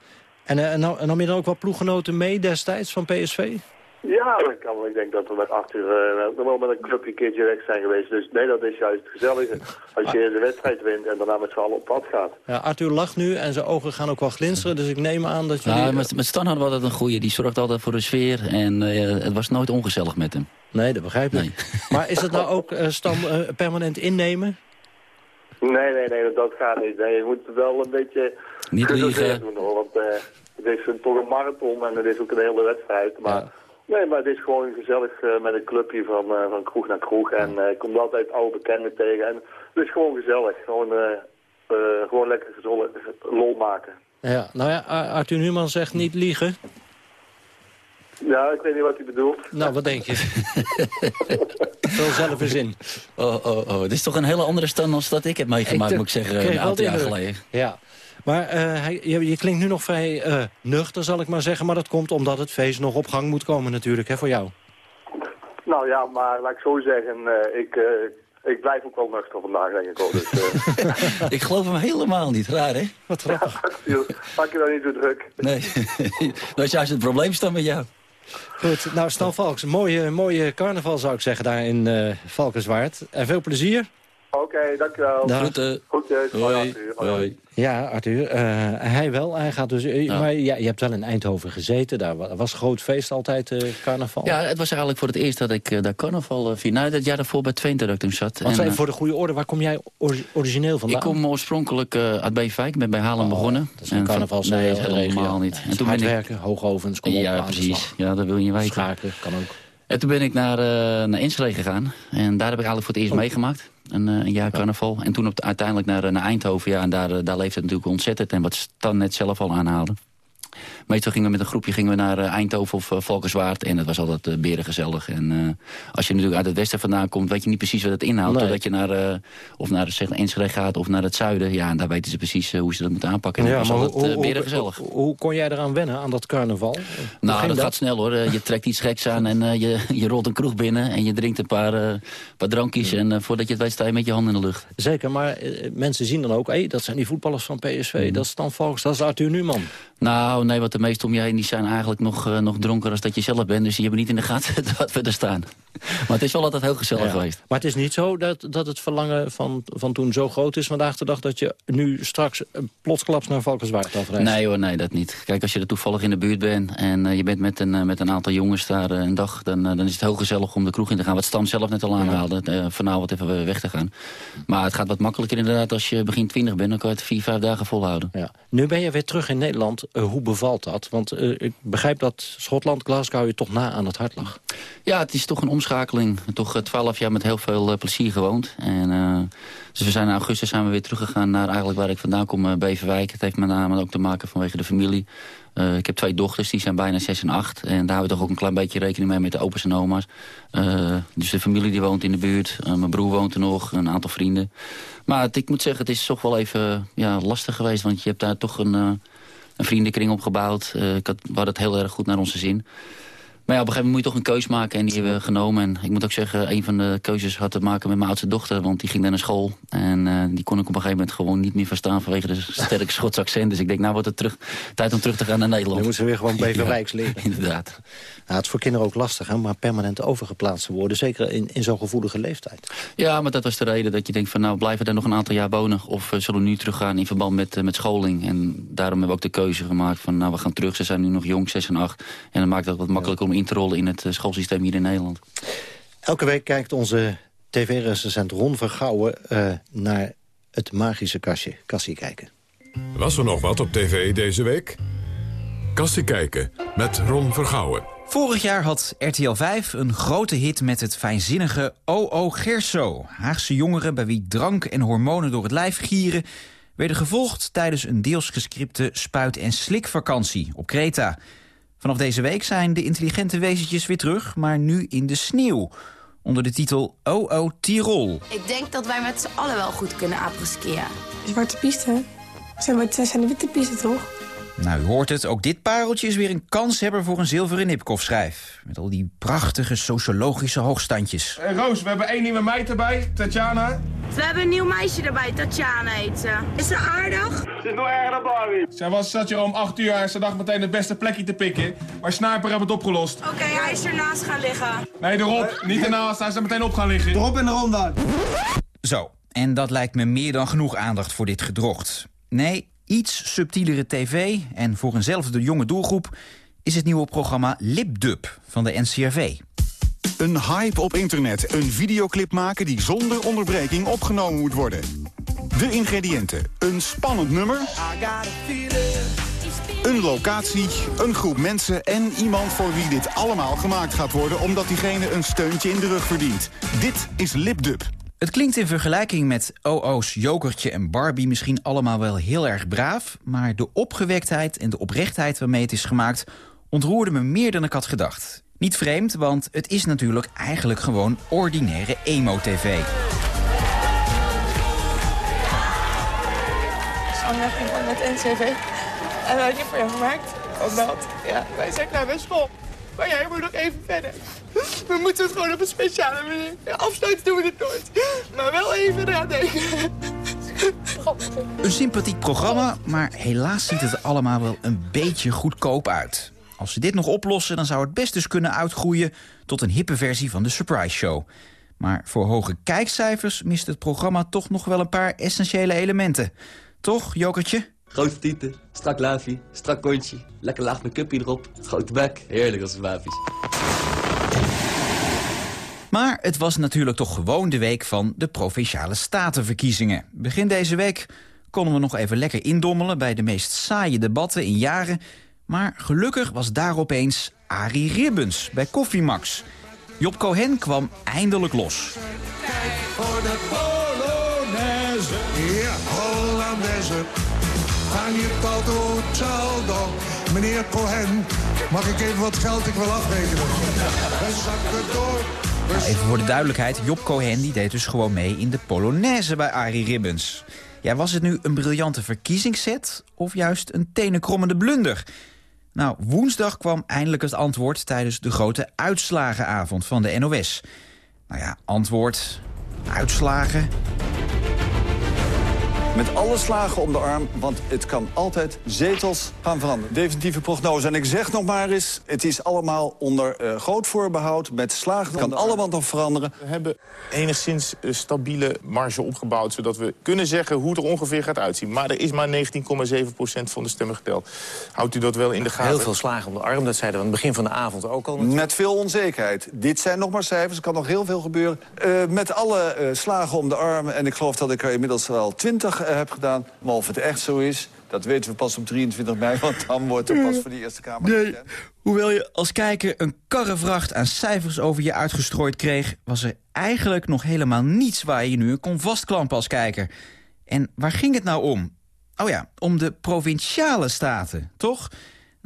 En, eh, en nam je dan ook wel ploeggenoten mee destijds van PSV? Ja, dat kan wel. Ik denk dat we met Arthur uh, nog wel met een clubje een keertje weg zijn geweest. Dus nee, dat is juist het gezellige. Als je de wedstrijd wint en daarna met z'n allen op pad gaat. Ja, Arthur lacht nu en zijn ogen gaan ook wel glinsteren. Dus ik neem aan dat jullie... Nou, met, met Stan hadden we altijd een goeie. Die zorgt altijd voor de sfeer. En eh, het was nooit ongezellig met hem. Nee, dat begrijp ik. (laughs) Maar is het nou ook eh, Stan eh, permanent innemen? Nee, nee, nee, dat, dat gaat niet. Nee, je moet wel een beetje Niet liegen. doen hoor. Want eh, het is een, toch een marathon en het is ook een hele wedstrijd. Maar nee, maar het is gewoon gezellig eh, met een clubje van, eh, van kroeg naar kroeg. En eh, je komt altijd oude bekenden tegen. En het is gewoon gezellig. Gewoon, eh, eh, gewoon lekker gezonde lol maken. Ja, nou ja, Ar- Arthur Numan zegt niet liegen. Ja, ik weet niet wat hij bedoelt. Nou, wat denk je? (laughs) Vul zelf eens in. Oh, oh, oh. Dit is toch een hele andere stand dan dat ik heb meegemaakt, Ik, moet ik zeggen, een aantal jaar geleden. Ja. Maar eh, hij, je, je klinkt nu nog vrij eh, nuchter, zal ik maar zeggen. Maar dat komt omdat het feest nog op gang moet komen natuurlijk, hè, voor jou. Nou ja, maar laat ik zo zeggen, eh, ik, eh, ik blijf ook wel nuchter vandaag, denk ik ook. Dus, eh, (laughs) Ik geloof hem helemaal niet. Raar, hè? Wat grappig. maak je nou niet zo druk. Nee. (laughs) dat is juist het probleem staan met jou. Goed, nou Stan Valks, mooie, mooie carnaval zou ik zeggen daar in eh Valkenswaard. En veel plezier. Oké, dankjewel. Dag. Groeten. Groetjes. Hoi, Arthur. Hoi. Ja, Arthur, eh, hij wel. Hij gaat dus, eh, Maar ja, je hebt wel in Eindhoven gezeten. Daar wa- was groot feest altijd, eh, carnaval. Ja, het was eigenlijk voor het eerst dat ik eh, daar carnaval uh, vier. Nou, dat jaar daarvoor bij Twente dat ik toen zat. Want En, even eh, voor de goede orde, waar kom jij ori- origineel vandaan? ik kom oorspronkelijk eh, uit Beverwijk. Ik ben bij Haarlem begonnen. Oh, Dat is een carnavals Nee, eh, helemaal niet. Het En toen hoogovens, kom op Ja, aan de precies. Ja, dat wil je weten. Schaken, kan ook. En toen ben ik naar, uh, naar Enschede gegaan. En daar heb ik eigenlijk voor het eerst Oh. meegemaakt. Een, uh, een jaar carnaval. En toen op de, uiteindelijk naar, naar Eindhoven. Ja, en daar, daar leeft het natuurlijk ontzettend. En wat Stan net zelf al aanhaalde. Meestal gingen we met een groepje gingen we naar uh, Eindhoven of uh, Valkenswaard. En dat was altijd uh, berengezellig. En als je natuurlijk uit het westen vandaan komt, weet je niet precies wat het inhoudt. Nee. Totdat je naar, of naar zeg, Enschede gaat of naar het zuiden. Ja, en daar weten ze precies hoe ze dat moeten aanpakken. En Ja, dat was altijd hoe, hoe, berengezellig. hoe, hoe kon jij eraan wennen, aan dat carnaval? Nou, dat, gaat snel hoor. Je trekt iets geks aan en je, je rolt een kroeg binnen... en je drinkt een paar, paar drankjes... en voordat je het weet sta je met je handen in de lucht. Zeker, maar mensen zien dan ook... Hey, dat zijn die voetballers van PSV, mm. dat is Stan Valks, dat is Arthur Numan. Nou, nee, wat de meeste om je heen die zijn eigenlijk nog, uh, nog dronker als dat je zelf bent. Dus die hebben niet in de gaten (laughs) wat we er staan. maar het is wel altijd heel gezellig geweest. Maar het is niet zo dat, dat het verlangen van, van toen zo groot is vandaag de dag... dat je nu straks uh, plotsklaps naar Valkenswaard afreist? Nee hoor, nee, dat niet. Kijk, als je er toevallig in de buurt bent... en uh, je bent met een, met een aantal jongens daar een dag... Dan, dan is het heel gezellig om de kroeg in te gaan. Wat Stam zelf net al aanhaalde, ja. vanavond even weg te gaan. Maar het gaat wat makkelijker inderdaad als je begin twintig bent. Dan kan je het vier, vijf dagen volhouden. Ja. Nu ben je weer terug in Nederland. hoe bevalt dat? Want ik begrijp dat Schotland, Glasgow je toch na aan het hart lag. Ja, het is toch een omschakeling. Toch twaalf jaar met heel veel plezier gewoond. En, dus we zijn in augustus zijn we weer teruggegaan naar eigenlijk waar ik vandaan kom, Beverwijk. Het heeft met name ook te maken vanwege de familie. Ik heb twee dochters, die zijn bijna zes en acht. En daar hebben we toch ook een klein beetje rekening mee met de opa's en oma's. dus de familie die woont in de buurt. mijn broer woont er nog, een aantal vrienden. Maar ik moet zeggen, het is toch wel even ja, lastig geweest. Want je hebt daar toch een, een vriendenkring opgebouwd. ik had, we hadden het heel erg goed naar onze zin. Maar ja, op een gegeven moment moet je toch een keus maken en die hebben we genomen. En ik moet ook zeggen, een van de keuzes had te maken met mijn oudste dochter. Want die ging naar school en uh, die kon ik op een gegeven moment gewoon niet meer verstaan vanwege de sterke Schotse accent. Dus ik denk, nou wordt het terug, tijd om terug te gaan naar Nederland. Dan moeten ze weer gewoon (laughs) Beverwijks leren. Ja, inderdaad. Nou, het is voor kinderen ook lastig, hè, maar permanent overgeplaatst te worden. Zeker in, in zo'n gevoelige leeftijd. Ja, maar dat was de reden dat je denkt van nou, blijven daar nog een aantal jaar wonen. Of uh, zullen we nu teruggaan in verband met, uh, met scholing. En daarom hebben we ook de keuze gemaakt van nou, we gaan terug. Ze zijn nu nog jong, 6 en 8. En dan maakt het wat makkelijker om in te rollen in het uh, schoolsysteem hier in Nederland. Elke week kijkt onze tv-recensent Ron Vergouwen uh, naar het magische kastje. Kassie kijken. Was er nog wat op tv deze week? Kassie kijken met Ron Vergouwen. Vorig jaar had RTL 5 een grote hit met het fijnzinnige O.O. Gerso. Haagse jongeren bij wie drank en hormonen door het lijf gieren... werden gevolgd tijdens een deels gescripte spuit- en slikvakantie op Kreta. Vanaf deze week zijn de intelligente wezentjes weer terug, maar nu in de sneeuw. Onder de titel OO Tirol. Ik denk dat wij met z'n allen wel goed kunnen apres-skiën. Zwarte piste? Zijn, maar, zijn de witte piste toch? Nou, u hoort het, ook dit pareltje is weer een kanshebber voor een zilveren Nipkoff-schrijf. Met al die prachtige sociologische hoogstandjes. Hey Roos, we hebben één nieuwe meid erbij, Tatjana. We hebben een nieuw meisje erbij, Tatjana heet ze. Is ze aardig? Ze is nog erger dan Barbie. Zij was, zat hier om 8 uur en ze dacht meteen het beste plekje te pikken. Maar Sniper heeft het opgelost. Oké, okay, hij is ernaast gaan liggen. Nee, erop. Niet ernaast, hij is er meteen op gaan liggen. Erop en erom dan. Zo, en dat lijkt me meer dan genoeg aandacht voor dit gedrocht. Nee, iets subtielere tv en voor eenzelfde jonge doelgroep... is het nieuwe programma Lipdub van de NCRV. Een hype op internet. Een videoclip maken die zonder onderbreking opgenomen moet worden. De ingrediënten. Een spannend nummer. Een locatie, een groep mensen en iemand voor wie dit allemaal gemaakt gaat worden... omdat diegene een steuntje in de rug verdient. Dit is Lipdub. Het klinkt in vergelijking met OO's Jokertje en Barbie misschien allemaal wel heel erg braaf... maar de opgewektheid en de oprechtheid waarmee het is gemaakt... ontroerde me meer dan ik had gedacht. Niet vreemd, want het is natuurlijk eigenlijk gewoon ordinaire emo-tv. Samenwerking van met NCV. En je voor jou gemaakt? Omdat, ja, wij zijn klaar met school. Maar jij moet nog even verder. We moeten het gewoon op een speciale manier. Afsluiten doen we het nooit. Maar wel even eraan. Een sympathiek programma, maar helaas ziet het allemaal wel een beetje goedkoop uit. Als ze dit nog oplossen, dan zou het best dus kunnen uitgroeien... tot een hippe versie van de Surprise Show. Maar voor hoge kijkcijfers mist het programma toch nog wel een paar essentiële elementen. Toch, Jokertje? Grote tieten, strak laafje, strak kontje, lekker laag make-upje erop, grote bek, heerlijk als wafies. Maar het was natuurlijk toch gewoon de week van de Provinciale Statenverkiezingen. Begin deze week konden we nog even lekker indommelen... bij de meest saaie debatten in jaren. Maar gelukkig was daar opeens Arie Ribbens bij Koffiemax. Job Cohen kwam eindelijk los. Kijk voor de Polonaise, ja, Hollandaise. Aan je auto, saldo. Meneer Cohen, mag ik even wat geld ik wil afrekenen? Zakken door. Even voor de duidelijkheid, Job Cohen die deed dus gewoon mee in de Polonaise bij Arie Ribbens. Ja, was het nu een briljante verkiezingszet of juist een tenenkrommende blunder? Nou, woensdag kwam eindelijk het antwoord tijdens de grote uitslagenavond van de NOS. Nou ja, antwoord, uitslagen. Met alle slagen om de arm, want het kan altijd zetels gaan veranderen. Definitieve prognose. En ik zeg nog maar eens, het is allemaal onder uh, groot voorbehoud. Met slagen kan allemaal nog veranderen. We hebben enigszins een stabiele marge opgebouwd... zodat we kunnen zeggen hoe het er ongeveer gaat uitzien. Maar er is maar 19,7% van de stemmen geteld. Houdt u dat wel in de gaten? Heel veel slagen om de arm, dat zeiden we aan het begin van de avond ook al. Met veel onzekerheid. Dit zijn nog maar cijfers, er kan nog heel veel gebeuren. Uh, met alle uh, slagen om de arm, en ik geloof dat ik er inmiddels wel 20 uh, heb gedaan... maar of het echt zo is, dat weten we pas op 23 mei, want dan wordt er pas voor de Eerste Kamer nee. Hoewel je als kijker een karrevracht aan cijfers over je uitgestrooid kreeg... was er eigenlijk nog helemaal niets waar je nu kon vastklampen als kijker. En waar ging het nou om? Oh ja, om de provinciale staten, toch?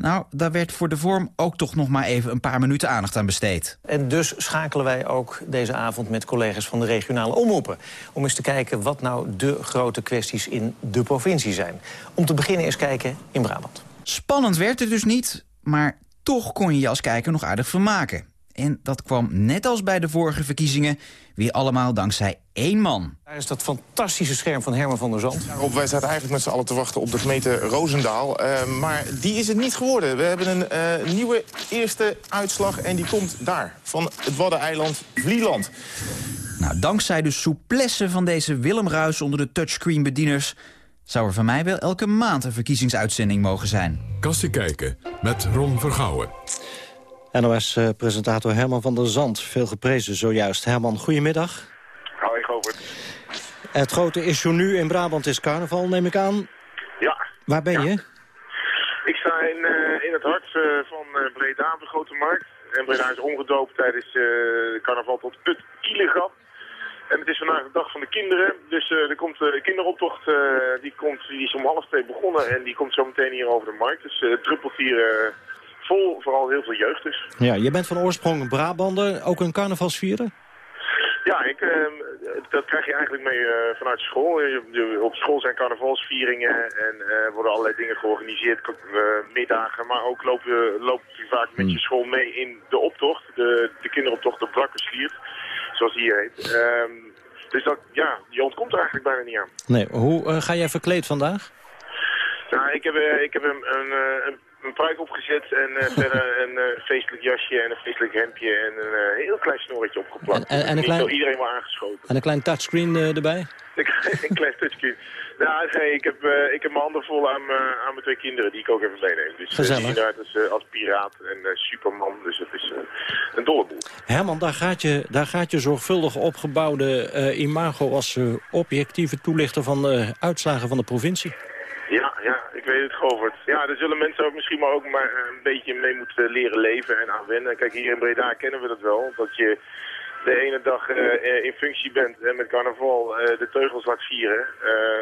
Nou, daar werd voor de vorm ook toch nog maar even een paar minuten aandacht aan besteed. En dus schakelen wij ook deze avond met collega's van de regionale omroepen... om eens te kijken wat nou de grote kwesties in de provincie zijn. Om te beginnen eens kijken in Brabant. Spannend werd het dus niet, maar toch kon je je als kijker nog aardig vermaken. En dat kwam net als bij de vorige verkiezingen weer allemaal dankzij één man. Daar is dat fantastische scherm van Herman van der Zand. Ja, Rob, wij zaten eigenlijk met z'n allen te wachten op de gemeente Roosendaal. Uh, maar die is het niet geworden. We hebben een uh, nieuwe eerste uitslag en die komt daar. Van het Waddeneiland Vlieland. Nou, dankzij de souplesse van deze Willem Ruis onder de touchscreen-bedieners... zou er van mij wel elke maand een verkiezingsuitzending mogen zijn. Kassie kijken met Ron Vergouwen. NOS-presentator Herman van der Zand. Veel geprezen zojuist. Herman, goedemiddag. Hou ik over. Het grote issue nu in Brabant is carnaval, neem ik aan. Ja. Waar ben je? Ik sta in, uh, in het hart uh, van uh, Breda, de Grote Markt. En Breda is omgedoopt tijdens de carnaval tot het Kielegat. En het is vandaag de dag van de kinderen. Dus er komt de kinderoptocht, die, komt, die is om half twee begonnen. En die komt zo meteen hier over de markt. Dus het druppelt hier vol, vooral heel veel jeugd dus. Ja, je bent van oorsprong Brabander, ook een carnavalsvieren? Ja, ik, uh, dat krijg je eigenlijk mee uh, vanuit school. Op school zijn carnavalsvieringen en uh, worden allerlei dingen georganiseerd, middagen. Maar ook loop je, loop je vaak met je school mee in de optocht, de, de kinderoptocht op Brakkersliert, zoals die heet. Um, dus dat, ja, je ontkomt er eigenlijk bijna niet aan. Nee, hoe ga jij verkleed vandaag? Nou, ik heb, ik heb een, een, een een pruik opgezet en uh, (laughs) verder een uh, feestelijk jasje en een feestelijk hemdje en een uh, heel klein snorretje opgeplakt. En, en, en een klein... iedereen wel aangeschoten. En een klein touchscreen erbij? (laughs) een klein touchscreen. Nou, nee, ik heb, ik heb mijn handen vol aan, aan mijn twee kinderen die ik ook even meeneem. Dus Gezellig. zien eruit als, als piraat en superman, dus het is een dolle boel. Herman, daar gaat je, daar gaat je zorgvuldig opgebouwde imago als objectieve toelichter van de uitslagen van de provincie. Ja, ja, ik weet het, Govert. Ja, daar zullen mensen ook misschien maar ook maar een beetje mee moeten leren leven en aan wennen. Kijk, hier in Breda kennen we dat wel. Dat je de ene dag uh, in functie bent en met carnaval uh, de teugels laat vieren.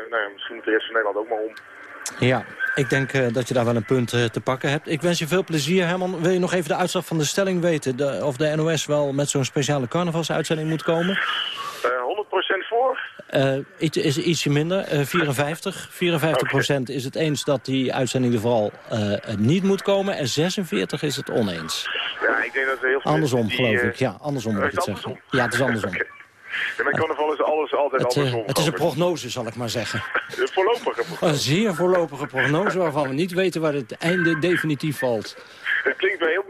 nou ja, misschien moet de rest van Nederland ook maar om. Ja, ik denk dat je daar wel een punt te pakken hebt. Ik wens je veel plezier, Herman. Wil je nog even de uitslag van de stelling weten? De, of de NOS wel met zo'n speciale carnavalsuitzending moet komen? 100% voor? Uh, iets, is ietsje minder, uh, 54. 54 procent is het eens dat die uitzending er vooral uh, niet moet komen. En 46 is het oneens. Ja, ik denk dat er heel veel Andersom, die, geloof ik. Ja, andersom moet ik het zeggen. Ja, het is andersom. (laughs) okay. Ja, carnaval is alles altijd het, andersom. Het is een prognose, zal ik maar zeggen. (laughs) Een voorlopige prognose. Een zeer voorlopige prognose waarvan we niet weten waar het einde definitief valt. Het klinkt mij heel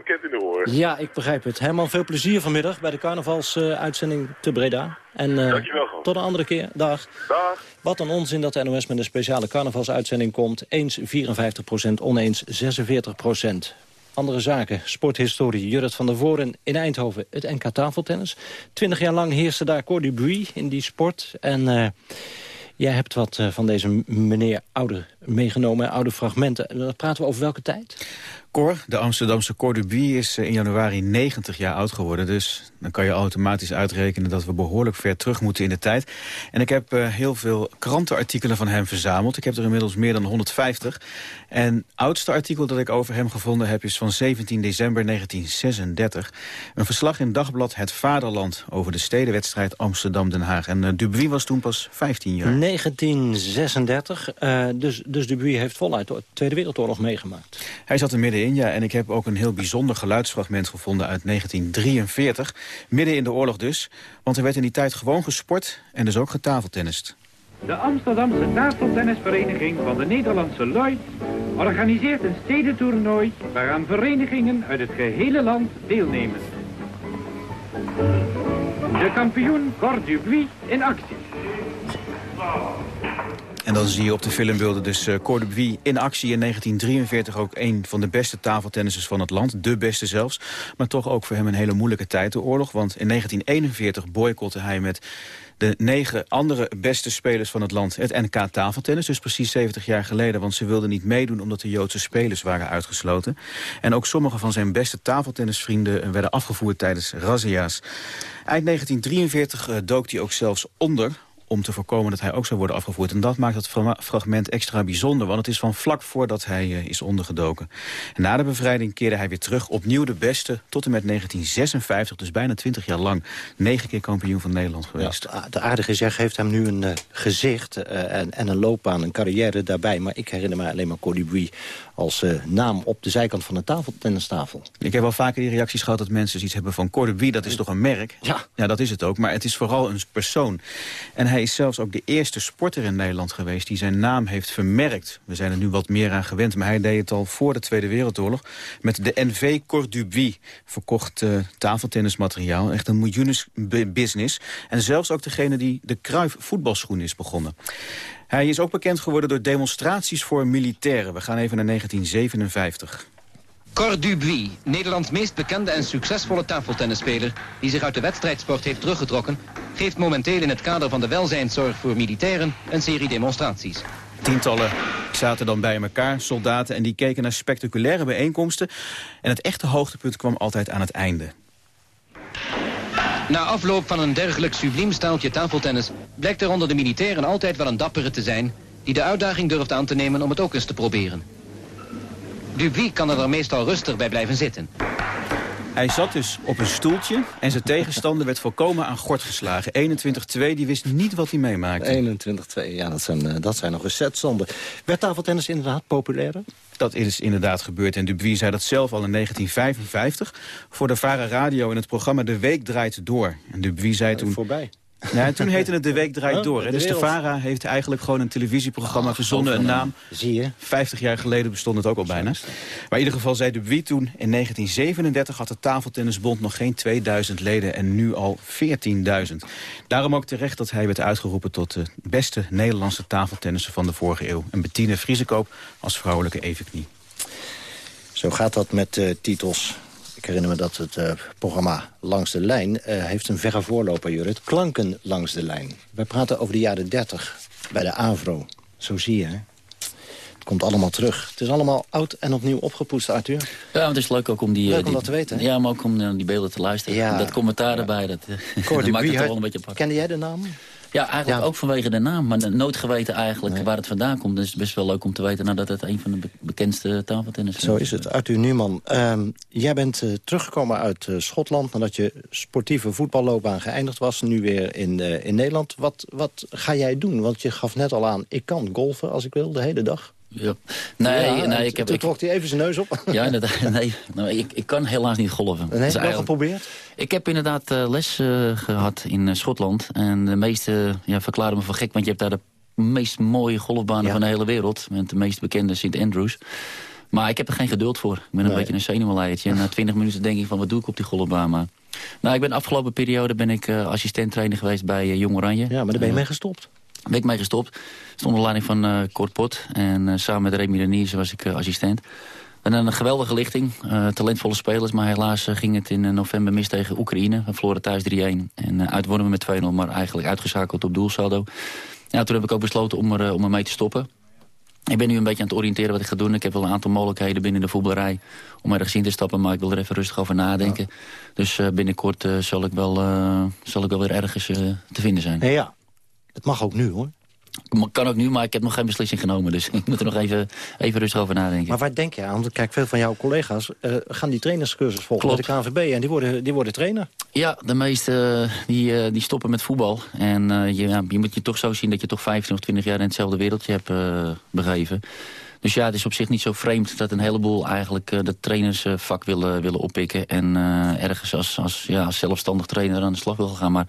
Ja, ik begrijp het. Herman, veel plezier vanmiddag bij de carnavalsuitzending te Breda. En uh, Dankjewel, tot een andere keer. Dag. Dag. Wat een onzin dat de NOS met een speciale carnavalsuitzending komt. Eens 54% oneens 46% Andere zaken, sporthistorie. Jurrit van der Voren in Eindhoven, het NK tafeltennis. Twintig jaar lang heerste daar Cor Brie in die sport. En uh, jij hebt wat uh, van deze meneer ouder meegenomen, oude fragmenten. Dan praten we over welke tijd? Cor, de Amsterdamse Cor Dubuis, is in januari 90 jaar oud geworden. Dus dan kan je automatisch uitrekenen dat we behoorlijk ver terug moeten in de tijd. En ik heb uh, heel veel krantenartikelen van hem verzameld. Ik heb er inmiddels meer dan 150. En het oudste artikel dat ik over hem gevonden heb is van 17 december 1936. Een verslag in Dagblad Het Vaderland over de stedenwedstrijd Amsterdam-Den Haag. En uh, Dubuis was toen pas 15 jaar. 1936, uh, dus, dus Dubuis heeft voluit de Tweede Wereldoorlog meegemaakt. Hij zat er middenin, En ik heb ook een heel bijzonder geluidsfragment gevonden uit 1943. Midden in de oorlog dus. Want er werd in die tijd gewoon gesport en dus ook getafeltennist. De Amsterdamse tafeltennisvereniging van de Nederlandse Lloyd organiseert een stedentoernooi waaraan verenigingen uit het gehele land deelnemen. De kampioen Cor Dubuis in actie. En dan zie je op de filmbeelden dus uh, Cor Dubuis in actie in 1943. Ook een van de beste tafeltennissers van het land. De beste zelfs. Maar toch ook voor hem een hele moeilijke tijd, de oorlog. Want in 1941 boycotte hij met de negen andere beste spelers van het land het NK tafeltennis. Dus precies 70 jaar geleden, want ze wilden niet meedoen... omdat de Joodse spelers waren uitgesloten. En ook sommige van zijn beste tafeltennisvrienden werden afgevoerd tijdens razzia's. Eind 1943 uh, dook hij ook zelfs onder om te voorkomen dat hij ook zou worden afgevoerd. En dat maakt het fragment extra bijzonder, want het is van vlak voordat hij uh, is ondergedoken. En na de bevrijding keerde hij weer terug, opnieuw de beste, tot en met 1956, dus bijna 20 jaar lang, negen keer kampioen van Nederland geweest. Ja, de aardige jij geeft hem nu een uh, gezicht uh, en, en, een loopbaan, een carrière daarbij. Maar ik herinner me alleen maar Cody als naam op de zijkant van de tafel, tennistafel. Ik heb wel vaker die reacties gehad dat mensen iets hebben van Cody dat is toch een merk? Ja. ja, dat is het ook, maar het is vooral een persoon. En hij is zelfs ook de eerste sporter in Nederland geweest... die zijn naam heeft vermerkt. We zijn er nu wat meer aan gewend, maar hij deed het al voor de Tweede Wereldoorlog. Met de NV Cordubuis verkocht uh, tafeltennismateriaal. Echt een miljoenensbusiness. En zelfs ook degene die de Kruif voetbalschoen is begonnen. Hij is ook bekend geworden door demonstraties voor militairen. We gaan even naar 1957. Cor Dubuis, Nederlands meest bekende en succesvolle tafeltennisspeler... die zich uit de wedstrijdsport heeft teruggetrokken... geeft momenteel in het kader van de welzijnszorg voor militairen een serie demonstraties. Tientallen zaten dan bij elkaar, soldaten, en die keken naar spectaculaire bijeenkomsten. En het echte hoogtepunt kwam altijd aan het einde. Na afloop van een dergelijk subliem staaltje tafeltennis... blijkt er onder de militairen altijd wel een dappere te zijn... die de uitdaging durft aan te nemen om het ook eens te proberen. Dubuis kan er meestal rustig bij blijven zitten. Hij zat dus op een stoeltje en zijn tegenstander werd volkomen aan gort geslagen. 21-2, die wist niet wat hij meemaakte. 21-2, ja, dat zijn, uh, dat zijn nog eens setstanden. Werd tafeltennis inderdaad populairder? Dat is inderdaad gebeurd en Dubuis zei dat zelf al in 1955... voor de Vara Radio in het programma De Week Draait Door. En Dubuis zei toen... Voorbij. Ja, toen heette het De Week Draait Door. Hè? Dus de VARA heeft eigenlijk gewoon een televisieprogramma oh, verzonnen, een naam. Zie je. 50 jaar geleden bestond het ook al bijna. Maar in ieder geval zei de Wie toen, in 1937 had de Tafeltennisbond nog geen 2000 leden en nu al 14.000. Daarom ook terecht dat hij werd uitgeroepen tot de beste Nederlandse tafeltennisser van de vorige eeuw. En Bettine Vriesekoop als vrouwelijke evenknie. Zo gaat dat met uh, titels ik herinner me dat het uh, programma Langs de Lijn... Uh, heeft een verre voorloper, Jurrit. Klanken langs de lijn. Wij praten over de jaren 30 bij de AVRO. Zo zie je, hè? Het komt allemaal terug. Het is allemaal oud en opnieuw opgepoetst, Arthur. Ja, het is leuk ook om die... Leuk om die, dat te weten. Hè? Ja, maar ook om die beelden te luisteren. Ja. Dat commentaar erbij, dat, (laughs) dat maakt het wel een beetje apart. Kende jij de naam? Ja, eigenlijk ja. ook vanwege de naam. Maar nooit geweten eigenlijk nee. waar het vandaan komt. Dus het is best wel leuk om te weten nou, dat het een van de be bekendste tafeltennis is. Zo is het. Arthur Numan, um, jij bent uh, teruggekomen uit uh, Schotland... nadat je sportieve voetballoopbaan geëindigd was. Nu weer in, uh, in Nederland. Wat, wat ga jij doen? Want je gaf net al aan, ik kan golfen als ik wil, de hele dag. Ja. Nee, ja, nee, ik heb... Toen trok hij even zijn neus op. (laughs) Ja, inderdaad. Nee, nou, ik, ik kan helaas niet golven. Nee, heb je wel geprobeerd? Ik heb inderdaad uh, les uh, gehad in uh, Schotland. En de meeste ja, verklaren me voor gek, want je hebt daar de meest mooie golfbanen ja. van de hele wereld. Met de meest bekende St. Andrews. Maar ik heb er geen geduld voor. Ik ben een nee. beetje een zenuwleidje. En na twintig minuten denk ik van, wat doe ik op die golfbaan? Maar... Nou, ik ben de afgelopen periode ben ik assistent trainer geweest bij Jong Oranje. Ja, maar daar ben je mee gestopt. Ben ik mee gestopt. Stond onder leiding van uh, Kort Pot. En uh, samen met Remy Reniers was ik uh, assistent. En een geweldige lichting. talentvolle spelers. Maar helaas ging het in november mis tegen Oekraïne. We verloren thuis 3-1. En uitwonnen we met 2-0. Maar eigenlijk uitgeschakeld op doelsaldo. Ja, toen heb ik ook besloten om er, om er mee te stoppen. Ik ben nu een beetje aan het oriënteren wat ik ga doen. Ik heb wel een aantal mogelijkheden binnen de voetballerij om ergens in te stappen. Maar ik wil er even rustig over nadenken. Ja. Dus binnenkort zal, ik wel, zal ik wel weer ergens te vinden zijn. Ja, het mag ook nu hoor. Kan ook nu, maar ik heb nog geen beslissing genomen. Dus (laughs) ik moet er nog even, even rustig over nadenken. Maar waar denk je aan? Want kijk, veel van jouw collega's uh, gaan die trainerscursus volgen Klopt. de KNVB. En die worden, die worden trainer. Ja, de meeste uh, die, uh, die stoppen met voetbal. En je, ja, je moet je toch zo zien dat je toch 15 of 20 jaar in hetzelfde wereldje hebt begeven. Dus ja, het is op zich niet zo vreemd dat een heleboel eigenlijk uh, dat trainersvak willen, willen oppikken. En uh, ergens als, als, ja, als zelfstandig trainer aan de slag willen gaan. Maar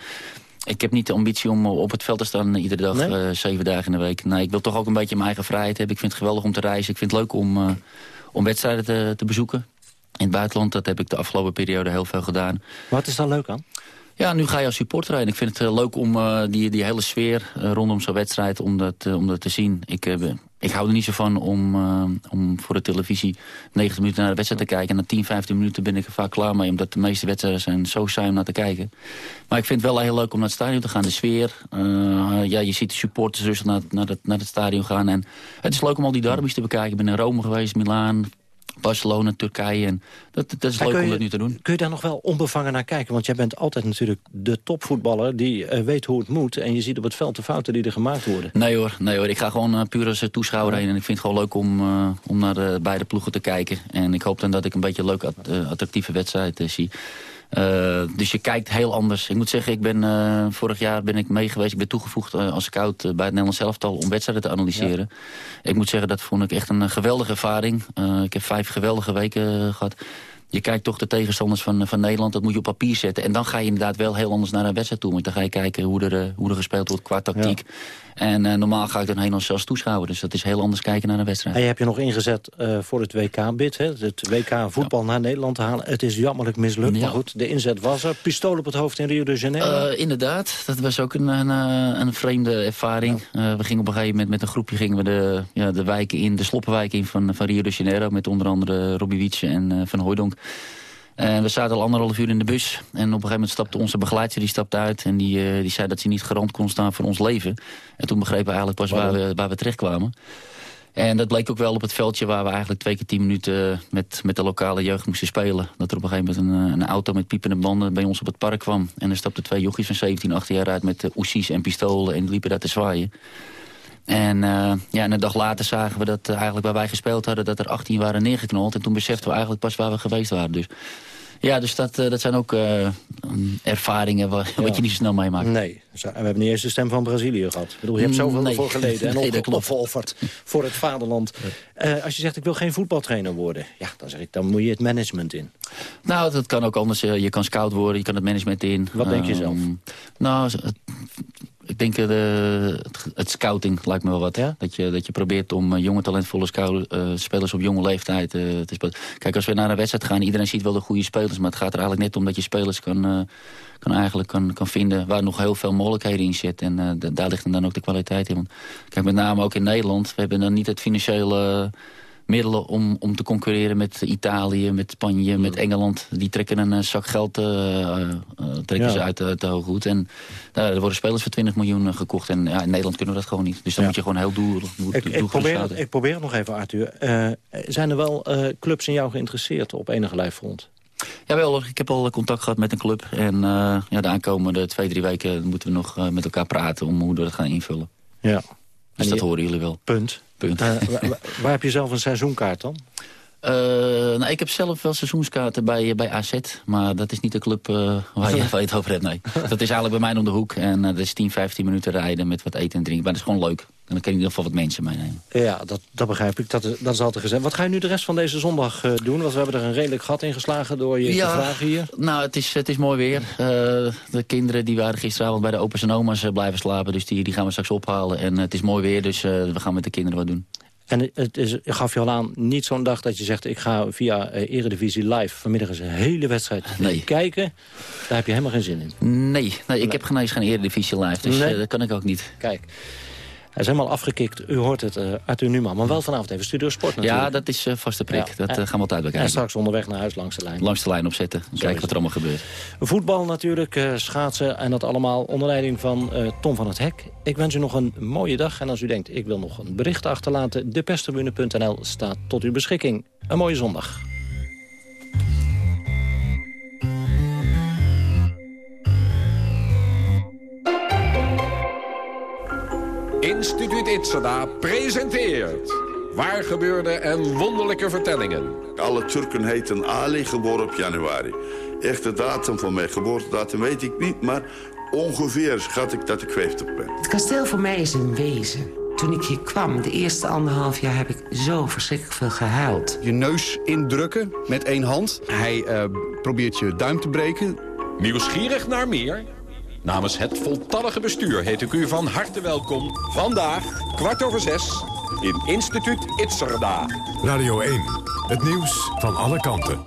Ik heb niet de ambitie om op het veld te staan iedere dag, Nee? zeven dagen in de week. Nee, ik wil toch ook een beetje mijn eigen vrijheid hebben. Ik vind het geweldig om te reizen. Ik vind het leuk om, eh, om wedstrijden te, te bezoeken. In het buitenland, dat heb ik de afgelopen periode heel veel gedaan. Wat is daar leuk aan? Ja, nu ga je als supporter en ik vind het eh, leuk om eh, die, die hele sfeer eh, rondom zo'n wedstrijd om dat, om dat te zien. Ik, ik hou er niet zo van om, om voor de televisie 90 minuten naar de wedstrijd te kijken. En na 10, 15 minuten ben ik er vaak klaar mee, omdat de meeste wedstrijden zijn zo saai om naar te kijken. Maar ik vind het wel heel leuk om naar het stadion te gaan. De sfeer, ja, je ziet de supporters rustig naar, naar, het, naar het stadion gaan. En het is leuk om al die derbies te bekijken. Ik ben in Rome geweest, Milaan, Barcelona, Turkije. En dat, dat is Maar leuk om dat nu te doen. Kun je daar nog wel onbevangen naar kijken? Want jij bent altijd natuurlijk de topvoetballer die eh, weet hoe het moet. En je ziet op het veld de fouten die er gemaakt worden. Nee hoor, nee hoor. ik ga gewoon eh, puur als eh, toeschouwer heen. En ik vind het gewoon leuk om, om naar de beide ploegen te kijken. En ik hoop dan dat ik een beetje een eh, attractieve wedstrijd zie. Eh, dus je kijkt heel anders. Ik moet zeggen, ik ben, eh, vorig jaar ben ik meegeweest. Ik ben toegevoegd eh, als scout bij het Nederlands elftal om wedstrijden te analyseren. Ik moet zeggen, dat vond ik echt een geweldige ervaring. Ik heb vijf geweldige weken eh, gehad. Je kijkt toch de tegenstanders van, van Nederland, dat moet je op papier zetten. En dan ga je inderdaad wel heel anders naar een wedstrijd toe. Want dan ga je kijken hoe er, hoe er gespeeld wordt qua tactiek. En eh, normaal ga ik dan heen als zelfs toeschouwer. Dus dat is heel anders kijken naar een wedstrijd. En je hebt je nog ingezet eh, voor het WK-bid. Het WK voetbal naar Nederland te halen. Het is jammerlijk mislukt. Ja. Maar goed, de inzet was er. Pistool op het hoofd in Rio de Janeiro. Eh, inderdaad, dat was ook een, een, een vreemde ervaring. We gingen op een gegeven moment met een groepje gingen we de, ja, de wijken in, de sloppenwijken in van, van Rio de Janeiro. Met onder andere Robbie Wietse en Van Hooijdonk. En we zaten al anderhalf uur in de bus. En op een gegeven moment stapte onze begeleidster die stapte uit. En die, eh, die zei dat ze niet garant kon staan voor ons leven. En toen begrepen we eigenlijk pas waar we, waar we terecht kwamen. En dat bleek ook wel op het veldje waar we eigenlijk twee keer tien minuten met, met de lokale jeugd moesten spelen. Dat er op een gegeven moment een, eh, een auto met piepende banden bij ons op het park kwam. En er stapten twee jochies van 17, 18 jaar uit met uh, oesies en pistolen en die liepen daar te zwaaien. En, eh, ja, en een dag later zagen we dat eh, eigenlijk waar wij gespeeld hadden... dat er 18 waren neergeknald. En toen beseften we eigenlijk pas waar we geweest waren. Dus ja, dus dat, eh, dat zijn ook um, ervaringen wa- (laughs) wat je niet zo snel meemaakt. Nee, we hebben niet eens de stem van Brazilië gehad. Ik bedoel, je hebt zoveel Nee. ervoor geleden en (laughs) Nee, opgeofferd voor het vaderland. Als je zegt, ik wil geen voetbaltrainer worden. Ja, dan zeg ik, dan moet je het management in. Nou, dat kan ook anders. Je kan scout worden, je kan het management in. Wat denk je Ehm, zelf? Nou, ik denk eh, de, het, het scouting lijkt me wel wat. Dat, je, dat je probeert om eh, jonge talentvolle scou- eh, spelers op jonge leeftijd eh, te spelen. Kijk, als we naar een wedstrijd gaan, iedereen ziet wel de goede spelers. Maar het gaat er eigenlijk net om dat je spelers kan, eh, kan, eigenlijk kan, kan vinden... waar nog heel veel mogelijkheden in zitten. En eh, daar ligt dan ook de kwaliteit in. Want, kijk, met name ook in Nederland. We hebben dan niet het financiële middelen om, om te concurreren met Italië, met Spanje, met Engeland. Die trekken een eh, zak geld eh, eh, trekken Ja. ze uit, uit de hoge hoed. En er worden spelers voor 20 miljoen gekocht. En ja, in Nederland kunnen we dat gewoon niet. Dus dan moet je gewoon heel doel, doel, Ik, ik, probeer, het- ik probeer het nog even, Arthur. Zijn er wel clubs in jou geïnteresseerd op enige front? Jawel, ik heb al contact gehad met een club. En ja, de aankomende twee, drie weken moeten we nog met elkaar praten... om hoe we dat gaan invullen. Ja. Dus dat horen jullie wel. Punt. Punt. Eh, wa- wa- waar heb je zelf een seizoenkaart dan? Eh, nou, ik heb zelf wel seizoenskaarten bij, bij AZ. Maar dat is niet de club eh, waar, je, (laughs) waar je het over hebt, nee. Dat is eigenlijk bij mij om de hoek. En dat is 10, 15 minuten rijden met wat eten en drinken. Maar dat is gewoon leuk. En dan kan je in ieder geval wat mensen meenemen. Ja, dat, dat begrijp ik. Dat is, dat is altijd gezegd. Wat ga je nu de rest van deze zondag eh, doen? Want we hebben er een redelijk gat in geslagen door je te vragen hier. Nou, het is, het is mooi weer. Eh, de kinderen die waren gisteravond bij de opa's en oma's eh, blijven slapen. Dus die, die gaan we straks ophalen. En het is mooi weer, dus we gaan met de kinderen wat doen. En het is, gaf je al aan, niet zo'n dag dat je zegt... ik ga via eh, Eredivisie live vanmiddag eens een hele wedstrijd kijken. Daar heb je helemaal geen zin in. Nee, nee ik heb geen eens geen Eredivisie live. Dus Nee. dat kan ik ook niet. Kijk, hij is helemaal afgekikt. U hoort het uh, uit uw Numan. Maar wel vanavond even Studio Sport natuurlijk. Ja, dat is uh, vaste prik. Ja. Dat gaan we altijd bekijken. En straks onderweg naar huis langs de lijn. Langs de lijn opzetten. Kijken wat er allemaal gebeurt. Voetbal natuurlijk, uh, schaatsen en dat allemaal onder leiding van Tom van het Hek. Ik wens u nog een mooie dag. En als u denkt, ik wil nog een bericht achterlaten... deperstribune.nl staat tot uw beschikking. Een mooie zondag. Instituut Itzada presenteert... Waar gebeurde en wonderlijke vertellingen. Alle Turken heten Ali, geboren op januari. Echte datum van mijn geboortedatum weet ik niet... maar ongeveer schat ik dat ik 50 ben. Het kasteel voor mij is een wezen. Toen ik hier kwam, de eerste anderhalf jaar, heb ik zo verschrikkelijk veel gehuild. Je neus indrukken met één hand. Hij uh, probeert je duim te breken. Nieuwsgierig naar meer? Namens het voltallige bestuur heet ik u van harte welkom. Vandaag, kwart over zes, in Instituut Itzerda. Radio 1, het nieuws van alle kanten.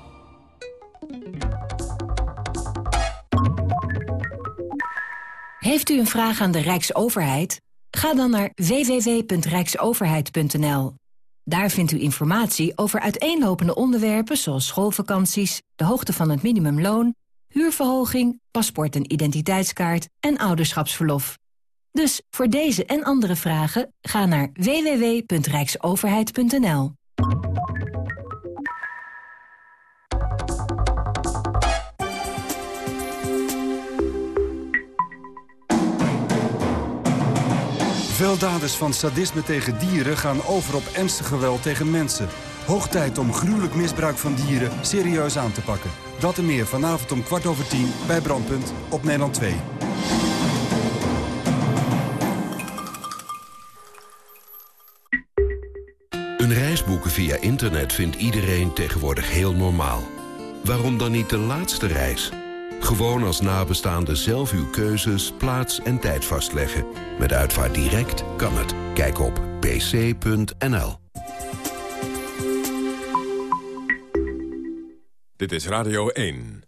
Heeft u een vraag aan de Rijksoverheid? Ga dan naar www.rijksoverheid.nl. Daar vindt u informatie over uiteenlopende onderwerpen zoals schoolvakanties, de hoogte van het minimumloon, huurverhoging, paspoort en identiteitskaart en ouderschapsverlof. Dus voor deze en andere vragen ga naar www.rijksoverheid.nl. Veel daders van sadisme tegen dieren gaan over op ernstig geweld tegen mensen. Hoog tijd om gruwelijk misbruik van dieren serieus aan te pakken. Dat en meer vanavond om kwart over tien bij Brandpunt op Nederland 2. Een reis boeken via internet vindt iedereen tegenwoordig heel normaal. Waarom dan niet de laatste reis? Gewoon als nabestaande zelf uw keuzes, plaats en tijd vastleggen. Met Uitvaart Direct kan het. Kijk op pc.nl. Dit is Radio 1.